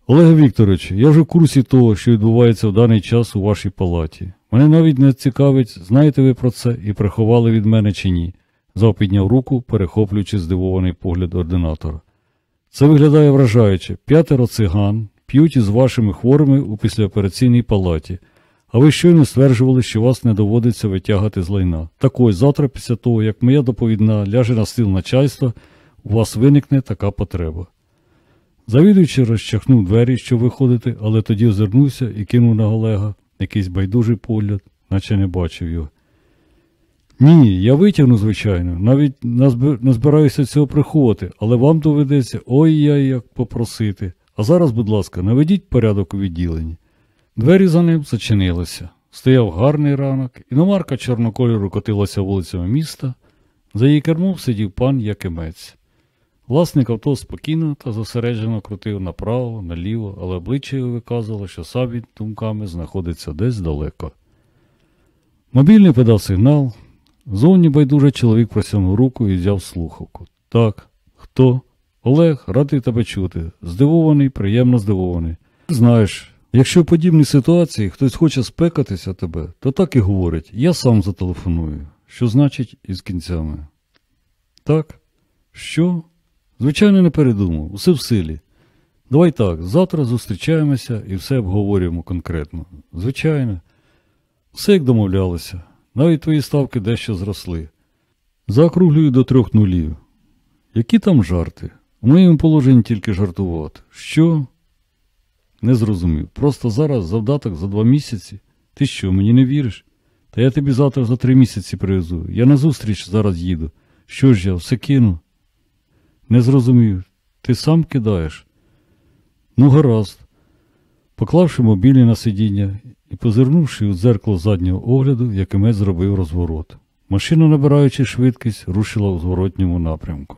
Олег Вікторович, я вже в курсі того, що відбувається в даний час у вашій палаті. Мене навіть не цікавить, знаєте ви про це і приховали від мене чи ні. Зав підняв руку, перехоплюючи здивований погляд ординатора. Це виглядає вражаюче. П'ятеро циган п'ють із вашими хворими у післяопераційній палаті. А ви щойно стверджували, що вас не доводиться витягати з лайна. Так ось, завтра, після того, як моя доповідна ляже на стіл начальства, у вас виникне така потреба. Завідуючи розчахнув двері, щоб виходити, але тоді озирнувся і кинув на Олега якийсь байдужий погляд, наче не бачив його. Ні, я витягну, звичайно, навіть не збираюся цього приховувати, але вам доведеться ой-яй як попросити. А зараз, будь ласка, наведіть порядок у відділенні. Двері за ним зачинилися. Стояв гарний ранок, іномарка чорнокольору котилася вулицями міста. За її кермом сидів пан Якимець. Власник авто спокійно та зосереджено крутив направо, наліво, але обличчя його виказувало, що сам він думками знаходиться десь далеко. Мобільний подав сигнал. Зовні байдуже чоловік просягнув руку і взяв слухавку. Так, хто? Олег, радий тебе чути. Здивований, приємно здивований. Знаєш, якщо в подібній ситуації хтось хоче спекатися тебе, то так і говорить, я сам зателефоную. Що значить із кінцями? Так? Що? Звичайно, не передумав, усе в силі. Давай так, завтра зустрічаємося і все обговорюємо конкретно. Звичайно. Все як домовлялося. Навіть твої ставки дещо зросли. Заокруглюю до трьох нулів. Які там жарти? У моєму положенні тільки жартувати. Що? Не зрозумів. Просто зараз завдаток за два місяці. Ти що, мені не віриш? Та я тобі завтра за три місяці привезу. Я на зустріч зараз їду. Що ж я, все кину? Не зрозумів. Ти сам кидаєш? Ну, гаразд. Поклавши мобільний на сидіння і позирнувши у дзеркало заднього огляду, Якимець зробив розворот. Машина, набираючи швидкість, рушила у зворотньому напрямку.